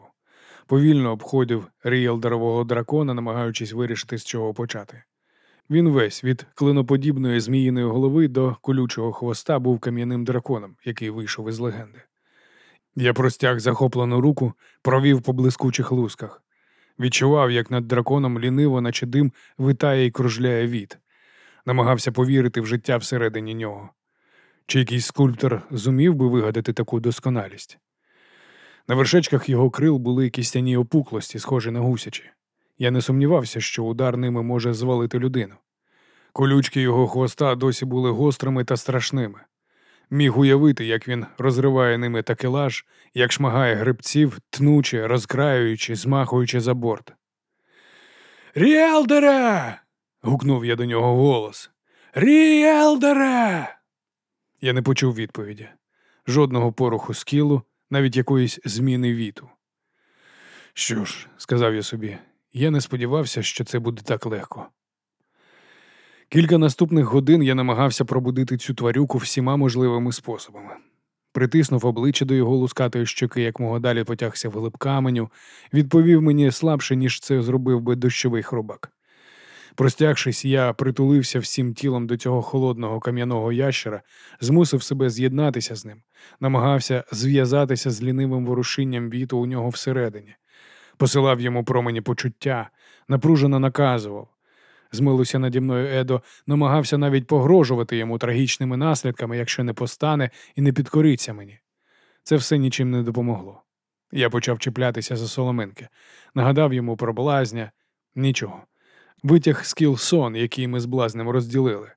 Повільно обходив ріял дарового дракона, намагаючись вирішити, з чого почати. Він весь від клиноподібної зміїної голови до колючого хвоста був кам'яним драконом, який вийшов із легенди. Я простяг захоплену руку, провів по блискучих лусках. Відчував, як над драконом ліниво, наче дим, витає і кружляє від. Намагався повірити в життя всередині нього. Чи якийсь скульптор зумів би вигадати таку досконалість? На вершечках його крил були кістяні опуклості, схожі на гусячі. Я не сумнівався, що удар ними може звалити людину. Колючки його хвоста досі були гострими та страшними. Міг уявити, як він розриває ними такелаж, як шмагає грибців, тнуче, розкраюючи, змахуючи за борт. Ріелдере. гукнув я до нього голос. Ріелдере. Я не почув відповіді. Жодного поруху скілу, навіть якоїсь зміни віту. Що ж, сказав я собі, я не сподівався, що це буде так легко. Кілька наступних годин я намагався пробудити цю тварюку всіма можливими способами. Притиснув обличчя до його лускатої щоки, як мого далі потягся в глиб каменю, відповів мені слабше, ніж це зробив би дощовий хробак. Простягшись, я притулився всім тілом до цього холодного кам'яного ящера, змусив себе з'єднатися з ним, намагався зв'язатися з лінивим ворушинням віту у нього всередині, посилав йому промені почуття, напружено наказував. Змилився наді мною Едо, намагався навіть погрожувати йому трагічними наслідками, якщо не постане і не підкориться мені. Це все нічим не допомогло. Я почав чіплятися за соломинки, нагадав йому про блазня. Нічого. Витяг скіл сон, який ми з блазнем розділили.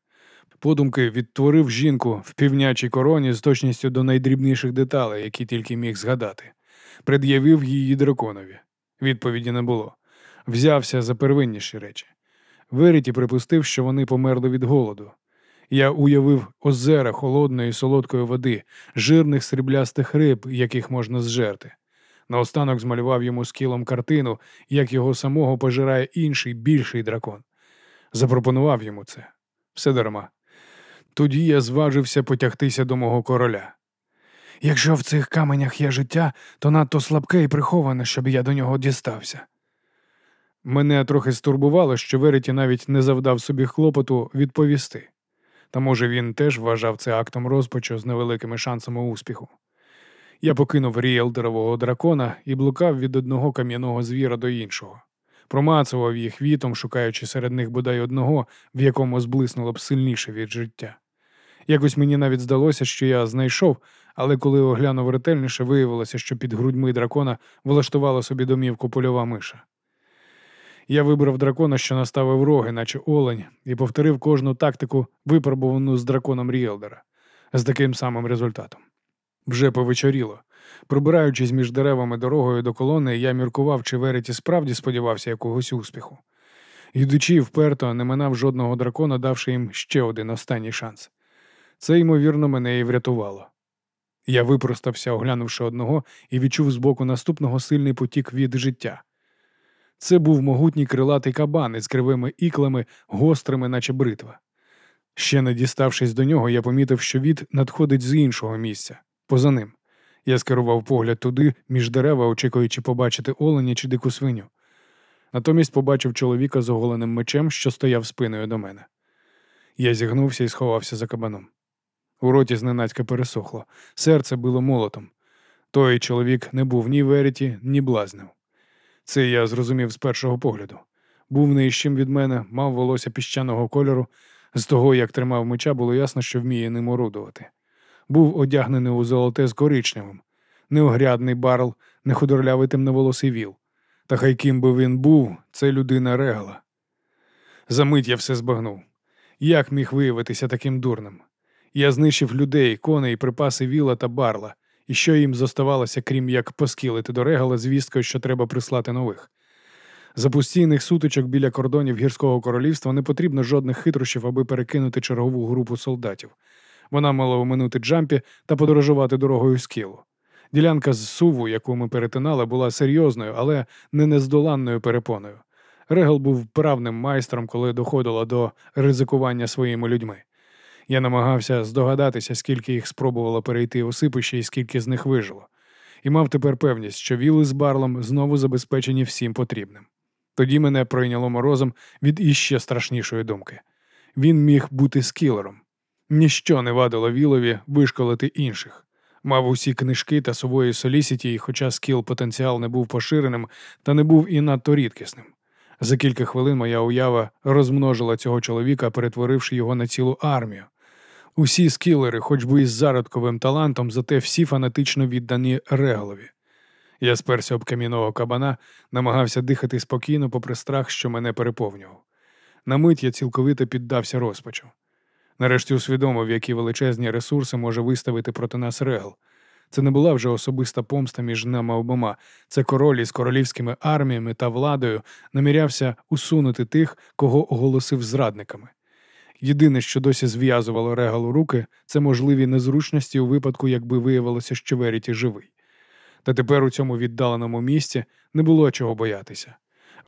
Подумки відтворив жінку в півнячій короні з точністю до найдрібніших деталей, які тільки міг згадати. Пред'явив її драконові. Відповіді не було. Взявся за первинніші речі. Веріті припустив, що вони померли від голоду. Я уявив озера холодної солодкої води, жирних сріблястих риб, яких можна зжерти. Наостанок змалював йому скілом картину, як його самого пожирає інший більший дракон. Запропонував йому це. Все дарма. Тоді я зважився потягтися до мого короля. Якщо в цих каменях є життя, то надто слабке і приховане, щоб я до нього дістався, Мене трохи стурбувало, що Вереті навіть не завдав собі хлопоту відповісти. Та може він теж вважав це актом розпачу з невеликими шансами успіху. Я покинув ріелдерового дракона і блукав від одного кам'яного звіра до іншого. Промацував їх вітом, шукаючи серед них бодай одного, в якому зблиснуло б сильніше від життя. Якось мені навіть здалося, що я знайшов, але коли оглянув ретельніше, виявилося, що під грудьми дракона влаштувала собі домівку польова миша. Я вибрав дракона, що наставив роги, наче олень, і повторив кожну тактику, випробувану з драконом Ріелдера, з таким самим результатом. Вже повечоріло. Пробираючись між деревами дорогою до колони, я міркував, чи Вереті справді сподівався якогось успіху. Йдучи вперто, не минав жодного дракона, давши їм ще один останній шанс. Це, ймовірно, мене і врятувало. Я випростався, оглянувши одного, і відчув збоку наступного сильний потік від життя. Це був могутній крилатий кабан із кривими іклами, гострими, наче бритва. Ще не діставшись до нього, я помітив, що від надходить з іншого місця, поза ним. Я скерував погляд туди, між дерева, очікуючи побачити оленя чи дику свиню. Натомість побачив чоловіка з оголеним мечем, що стояв спиною до мене. Я зігнувся і сховався за кабаном. У роті зненацька пересохло, серце било молотом. Той чоловік не був ні вереті, ні блазнив. Це я зрозумів з першого погляду. Був нижчим від мене, мав волосся піщаного кольору. З того, як тримав меча, було ясно, що вміє ним орудувати. Був одягнений у золоте з коричневим, неогрядний барл, не худорлявий темноволосий віл. Та хай ким би він був, це людина регала. Замить я все збагнув. Як міг виявитися таким дурним? Я знищив людей, коней, припаси віла та барла, і що їм зоставалося, крім як поскілити до регала звісткою, що треба прислати нових. За постійних сутичок біля кордонів гірського королівства не потрібно жодних хитрощів, аби перекинути чергову групу солдатів. Вона мала оминути джампі та подорожувати дорогою скілу. Ділянка з суву, яку ми перетинали, була серйозною, але не нездоланною перепоною. Регал був вправним майстром, коли доходило до ризикування своїми людьми. Я намагався здогадатися, скільки їх спробувало перейти у сипище і скільки з них вижило, і мав тепер певність, що віли з барлом знову забезпечені всім потрібним. Тоді мене пройняло морозом від іще страшнішої думки. Він міг бути скілером. Ніщо не вадило Вілові вишколити інших. Мав усі книжки та сувої солісіті, і хоча скіл потенціал не був поширеним, та не був і надто рідкісним. За кілька хвилин моя уява розмножила цього чоловіка, перетворивши його на цілу армію. Усі скілери, хоч би із зародковим талантом, зате всі фанатично віддані реголові. Я сперся об кам'яного кабана, намагався дихати спокійно, попри страх, що мене переповнював. На мить я цілковито піддався розпачу. Нарешті усвідомив, які величезні ресурси може виставити проти нас регл. Це не була вже особиста помста між нами обома. Це король із королівськими арміями та владою намірявся усунути тих, кого оголосив зрадниками. Єдине, що досі зв'язувало регалу руки, це можливі незручності у випадку, якби виявилося, що Веріті живий. Та тепер у цьому віддаленому місці не було чого боятися.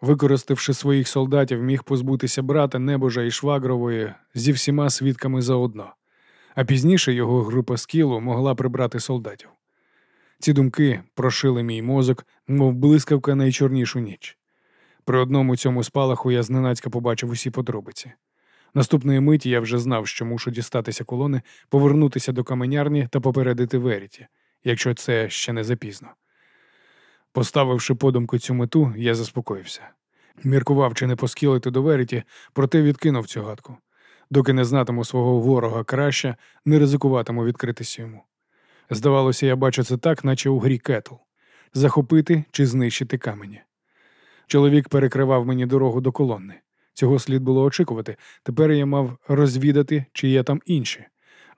Використавши своїх солдатів, міг позбутися брата Небожа і Швагрової зі всіма свідками заодно, а пізніше його група скілу могла прибрати солдатів. Ці думки прошили мій мозок, мов блискавка найчорнішу ніч. При одному цьому спалаху я зненацька побачив усі подробиці. Наступної миті я вже знав, що мушу дістатися колони, повернутися до каменярні та попередити Веріті, якщо це ще не запізно. Поставивши подумку цю мету, я заспокоївся. Міркував, чи не поскілити до Веріті, проте відкинув цю гадку. Доки не знатиму свого ворога краще, не ризикуватиму відкритися йому. Здавалося, я бачу це так, наче у грі кетл захопити чи знищити камені. Чоловік перекривав мені дорогу до колони. Цього слід було очікувати. Тепер я мав розвідати, чи є там інші.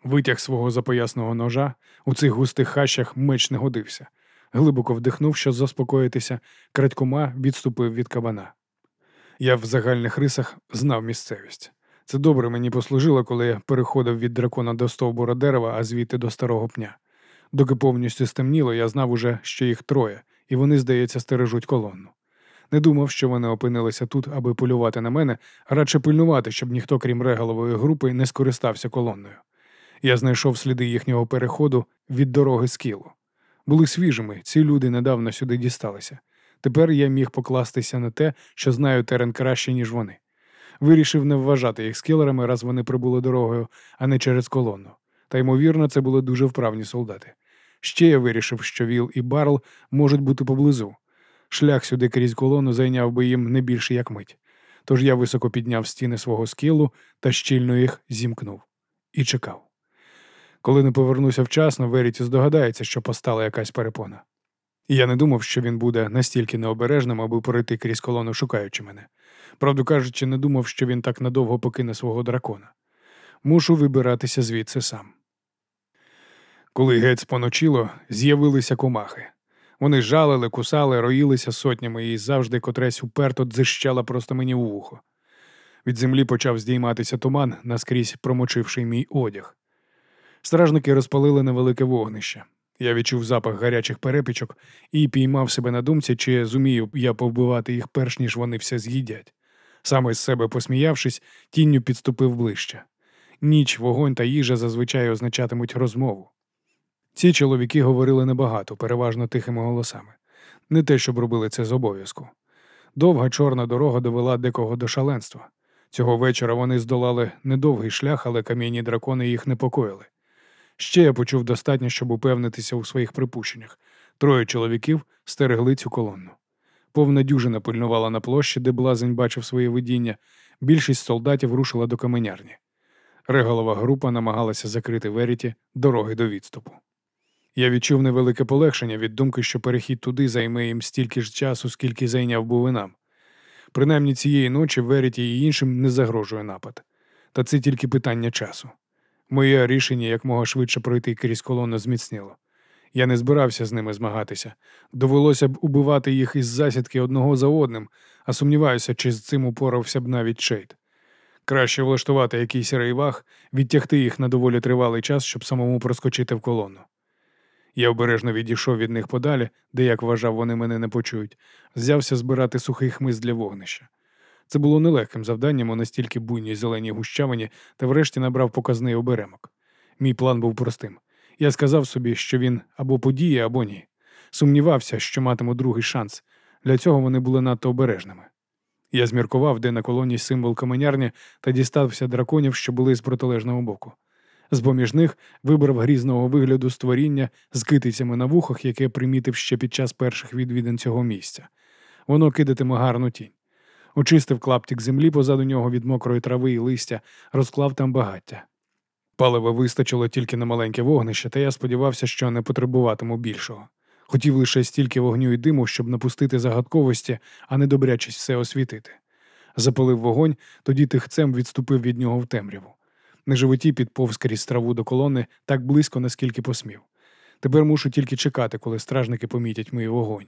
Витяг свого запоясного ножа у цих густих хащах меч не годився. Глибоко вдихнув, щоб заспокоїтися, крадькома відступив від кабана. Я в загальних рисах знав місцевість. Це добре мені послужило, коли я переходив від дракона до стовбура дерева, а звідти до старого пня. Доки повністю стемніло, я знав уже, що їх троє, і вони, здається, стережуть колонну. Не думав, що вони опинилися тут, аби полювати на мене, а радше пильнувати, щоб ніхто, крім регалової групи, не скористався колонною. Я знайшов сліди їхнього переходу від дороги скілу. Були свіжими, ці люди недавно сюди дісталися. Тепер я міг покластися на те, що знаю терен краще, ніж вони. Вирішив не вважати їх скілерами, раз вони прибули дорогою, а не через колону. Та ймовірно, це були дуже вправні солдати. Ще я вирішив, що Віл і Барл можуть бути поблизу. Шлях сюди крізь колону зайняв би їм не більше як мить. Тож я високо підняв стіни свого скілу та щільно їх зімкнув і чекав. Коли не повернуся вчасно, Веріті здогадається, що постала якась перепона. Я не думав, що він буде настільки необережним, аби пройти крізь колону, шукаючи мене. Правду кажучи, не думав, що він так надовго покине свого дракона. Мушу вибиратися звідси сам. Коли геть споночило, з'явилися комахи. Вони жалили, кусали, роїлися сотнями і завжди котресь уперто дзищала просто мені у вухо. Від землі почав здійматися туман, наскрізь промочивши мій одяг. Стражники розпалили невелике вогнище. Я відчув запах гарячих перепічок і піймав себе на думці, чи зумію я повбивати їх перш ніж вони все з'їдять. Саме з себе посміявшись, тінню підступив ближче. Ніч, вогонь та їжа зазвичай означатимуть розмову. Ці чоловіки говорили небагато, переважно тихими голосами. Не те, щоб робили це з обов'язку. Довга чорна дорога довела декого до шаленства. Цього вечора вони здолали недовгий шлях, але кам'яні дракони їх непокоїли. Ще я почув достатньо, щоб упевнитися у своїх припущеннях. Троє чоловіків стерегли цю колонну. Повна дюжина пильнувала на площі, де блазень бачив своє видіння. Більшість солдатів рушила до каменярні. Реголова група намагалася закрити Веріті дороги до відступу. Я відчув невелике полегшення від думки, що перехід туди займе їм стільки ж часу, скільки зайняв був і нам. Принаймні цієї ночі Веріті і іншим не загрожує напад. Та це тільки питання часу. Моє рішення якмога швидше пройти крізь колону зміцніло. Я не збирався з ними змагатися. Довелося б убивати їх із засідки одного за одним, а сумніваюся, чи з цим упорався б навіть Чейд. Краще влаштувати якийсь рейвах, відтягти їх на доволі тривалий час, щоб самому проскочити в колону. Я обережно відійшов від них подалі, де, як вважав, вони мене не почують, взявся збирати сухий хмиз для вогнища. Це було нелегким завданням у настільки буйній зеленій гущавині, та врешті набрав показний оберемок. Мій план був простим. Я сказав собі, що він або подіє, або ні. Сумнівався, що матиму другий шанс. Для цього вони були надто обережними. Я зміркував, де на колоні символ каменярні, та дістався драконів, що були з протилежного боку. З поміж них вибрав грізного вигляду створіння з китицями на вухах, яке примітив ще під час перших відвідин цього місця. Воно кидатиме гарну тінь. Очистив клаптик землі позаду нього від мокрої трави і листя, розклав там багаття. Палива вистачило тільки на маленьке вогнище, та я сподівався, що не потребуватиму більшого. Хотів лише стільки вогню і диму, щоб напустити загадковості, а не добрячись все освітити. Запалив вогонь, тоді тихцем відступив від нього в темряву. На животі підповз крізь траву до колони так близько, наскільки посмів. Тепер мушу тільки чекати, коли стражники помітять мій вогонь.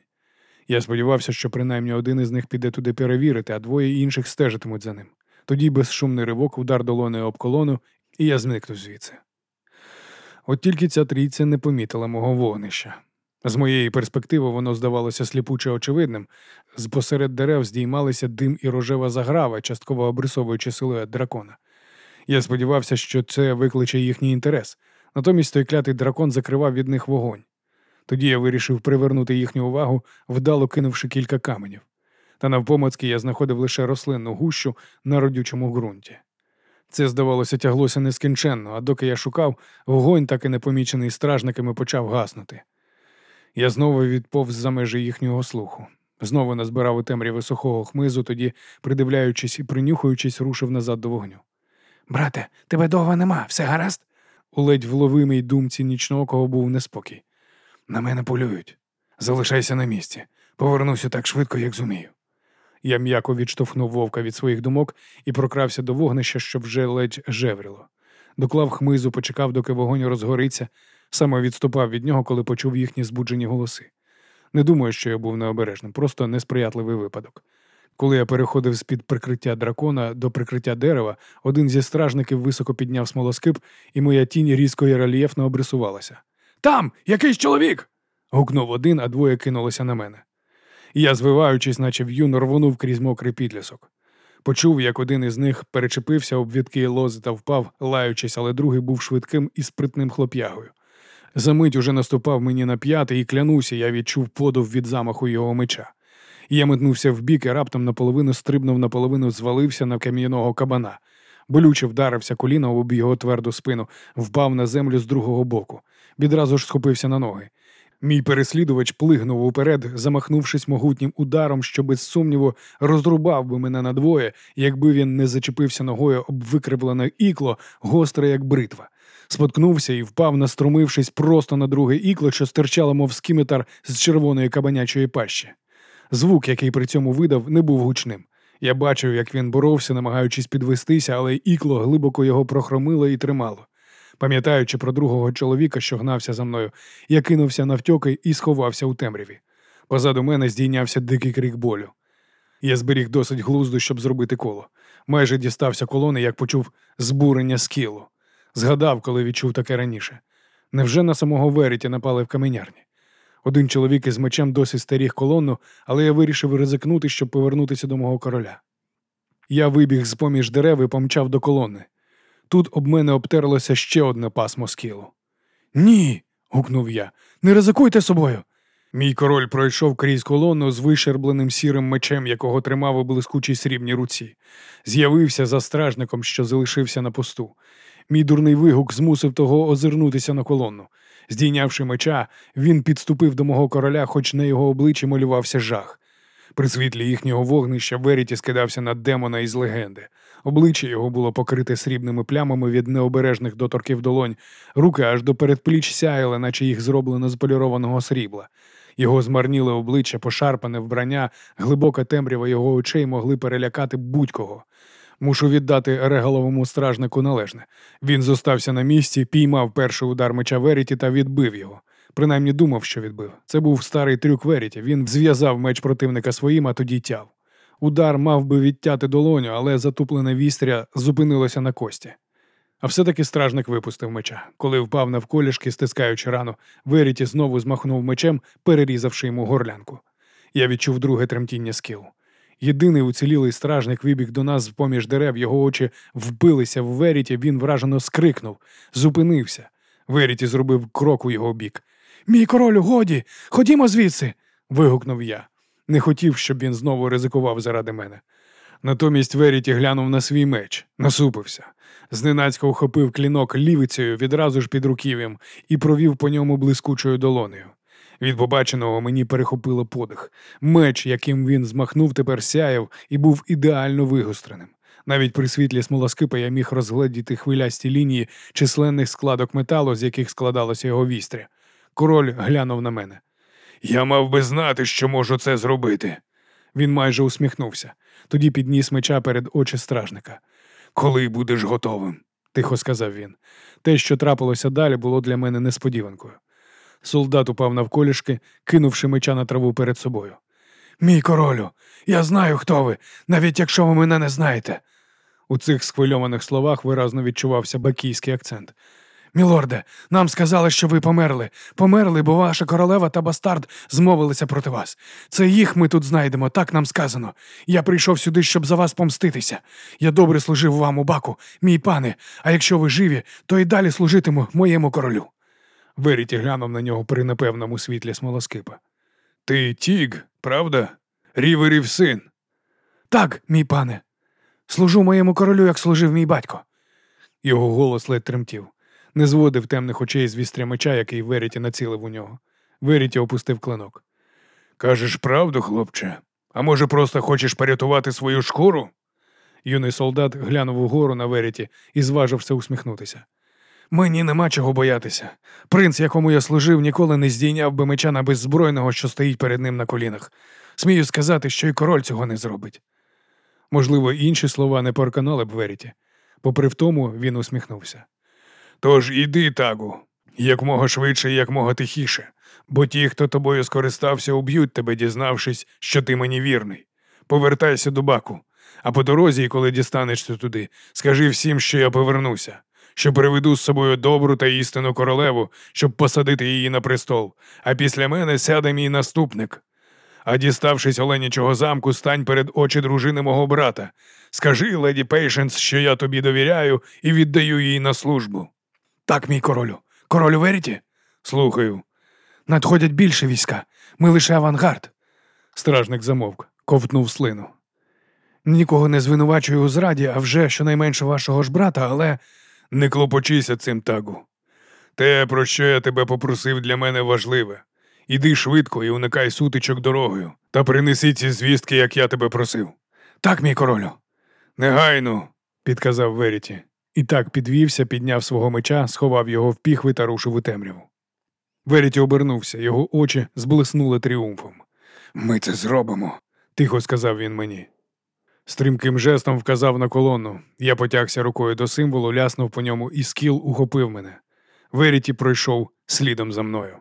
Я сподівався, що принаймні один із них піде туди перевірити, а двоє інших стежитимуть за ним. Тоді безшумний ривок, удар долоною об колону, і я зникну звідси. От тільки ця трійця не помітила мого вогнища. З моєї перспективи воно здавалося сліпуче очевидним. З посеред дерев здіймалися дим і рожева заграва, частково обрисовуючи силует дракона. Я сподівався, що це викличе їхній інтерес. Натомість той клятий дракон закривав від них вогонь. Тоді я вирішив привернути їхню увагу, вдало кинувши кілька каменів. Та навпомацьки я знаходив лише рослинну гущу на родючому ґрунті. Це, здавалося, тяглося нескінченно, а доки я шукав, вогонь, так і непомічений стражниками, почав гаснути. Я знову відповз за межі їхнього слуху. Знову назбирав у темряві сухого хмизу, тоді, придивляючись і принюхуючись, рушив назад до вогню. Брате, тебе довго нема, все гаразд? У ледь вловимій думці нічного був неспокій. На мене полюють. Залишайся на місці. Повернуся так швидко, як зумію. Я м'яко відштовхнув вовка від своїх думок і прокрався до вогнища, щоб вже ледь жевріло. Доклав хмизу, почекав, доки вогонь розгориться, саме відступав від нього, коли почув їхні збуджені голоси. Не думаю, що я був необережним, просто несприятливий випадок. Коли я переходив з під прикриття дракона до прикриття дерева, один зі стражників високо підняв смолоскип, і моя тінь різко і рельєфно обрисувалася. Там якийсь чоловік. гукнув один, а двоє кинулися на мене. Я, звиваючись, наче в'юн, рвонув крізь мокрий підлісок. Почув, як один із них перечепився об відки лози та впав, лаючись, але другий був швидким і спритним хлоп'ягою. Замить уже наступав мені на п'яти і клянуся, я відчув подув від замаху його меча. Я метнувся вбік і раптом наполовину стрибнув, наполовину звалився на кам'яного кабана. Болюче вдарився коліном об його тверду спину, впав на землю з другого боку. Відразу ж схопився на ноги. Мій переслідувач плигнув уперед, замахнувшись могутнім ударом, що без сумніву розрубав би мене надвоє, якби він не зачепився ногою об викривлене ікло, гостре, як бритва. Споткнувся і впав, наструмившись просто на друге ікло, що стирчало, мов скіметар з червоної кабанячої пащі. Звук, який при цьому видав, не був гучним. Я бачив, як він боровся, намагаючись підвестися, але ікло глибоко його прохромило і тримало. Пам'ятаючи про другого чоловіка, що гнався за мною, я кинувся навтьоки і сховався у темряві. Позаду мене здійнявся дикий крик болю. Я зберіг досить глузду, щоб зробити коло. Майже дістався колони, як почув збурення скілу. Згадав, коли відчув таке раніше. Невже на самого Веріті напали в каменярні? Один чоловік із мечем досі старіг колонну, але я вирішив ризикнути, щоб повернутися до мого короля. Я вибіг з поміж дерев і помчав до колони. Тут об мене обтерлося ще одне пасмо скілу. Ні. гукнув я. Не ризикуйте собою. Мій король пройшов крізь колону з вишербленим сірим мечем, якого тримав у блискучій срібній руці. З'явився за стражником, що залишився на посту. Мій дурний вигук змусив того озирнутися на колону. Здійнявши меча, він підступив до мого короля, хоч на його обличчі малювався жах. При світлі їхнього вогнища Веріті скидався на демона із легенди. Обличчя його було покрите срібними плямами від необережних доторків долонь, руки аж до передпліч сяяли, наче їх зроблено з полірованого срібла. Його змарніле обличчя, пошарпане вбрання, глибока темрява його очей могли перелякати будь-кого. Мушу віддати регаловому стражнику належне. Він зостався на місці, піймав перший удар меча Веріті та відбив його. Принаймні думав, що відбив. Це був старий трюк Веріті. Він зв'язав меч противника своїм, а тоді тяв. Удар мав би відтяти долоню, але затуплене вістря зупинилося на кості. А все-таки стражник випустив меча. Коли впав навколішки, стискаючи рану, Веріті знову змахнув мечем, перерізавши йому горлянку. Я відчув друге тремтіння скил. Єдиний уцілілий стражник вибіг до нас з поміж дерев, його очі вбилися в Веріті, він вражено скрикнув, зупинився. Веріті зробив крок у його бік. Мій королю, годі, ходімо звідси. вигукнув я. Не хотів, щоб він знову ризикував заради мене. Натомість Веріті глянув на свій меч, насупився. Зненацька ухопив клінок лівицею відразу ж під руків'ям і провів по ньому блискучою долонею. Від побаченого мені перехопило подих. Меч, яким він змахнув, тепер сяяв і був ідеально вигостреним. Навіть при світлі смолоскипа я міг розгледіти хвилясті лінії численних складок металу, з яких складалося його вістря. Король глянув на мене. Я мав би знати, що можу це зробити. Він майже усміхнувся, тоді підніс меча перед очі стражника. Коли будеш готовим, тихо сказав він. Те, що трапилося далі, було для мене несподіванкою. Солдат упав навколішки, кинувши меча на траву перед собою. Мій королю, я знаю, хто ви, навіть якщо ви мене не знаєте. У цих схвильованих словах виразно відчувався бакійський акцент. Мілорде, нам сказали, що ви померли. Померли, бо ваша королева та бастард змовилися проти вас. Це їх ми тут знайдемо, так нам сказано. Я прийшов сюди, щоб за вас помститися. Я добре служив вам у баку, мій пане, а якщо ви живі, то й далі служитиму моєму королю. Веріті глянув на нього при непевному світлі смолоскипа. Ти Тіг, правда? Ріверів син. Так, мій пане. Служу моєму королю, як служив мій батько. Його голос ледь тремтів, не зводив темних очей з вістря меча, який Веріті націлив у нього. Веріті опустив клинок. Кажеш правду, хлопче? А може, просто хочеш порятувати свою шкуру? Юний солдат глянув угору на Веріті і зважився усміхнутися. Мені нема чого боятися. Принц, якому я служив, ніколи не здійняв би меча на беззбройного, що стоїть перед ним на колінах. Смію сказати, що і король цього не зробить. Можливо, інші слова не переконали б Веріті. Попри в тому, він усміхнувся. Тож іди, тагу, якмога швидше і якмога тихіше, бо ті, хто тобою скористався, уб'ють тебе, дізнавшись, що ти мені вірний. Повертайся до баку, а по дорозі, коли дістанешся туди, скажи всім, що я повернуся що приведу з собою добру та істинну королеву, щоб посадити її на престол, а після мене сяде мій наступник. А діставшись Оленячого замку, стань перед очі дружини мого брата. Скажи, леді Пейшенс, що я тобі довіряю і віддаю їй на службу. Так, мій королю. Королю Веріті? Слухаю. Надходять більше війська. Ми лише авангард. Стражник замовк, ковтнув слину. Нікого не звинувачую у зраді, а вже щонайменше вашого ж брата, але Не клопочися цим тагу. Те, про що я тебе попросив, для мене важливе. Іди швидко і уникай сутичок дорогою, та принеси ці звістки, як я тебе просив. так, мій королю. Негайно. підказав Веріті. І так підвівся, підняв свого меча, сховав його в піхви та рушив у темряву. Веріті обернувся, його очі зблиснули тріумфом. Ми це зробимо. Тихо сказав він мені. Стрімким жестом вказав на колону. Я потягся рукою до символу, ляснув по ньому, і скіл ухопив мене. Веріті пройшов слідом за мною.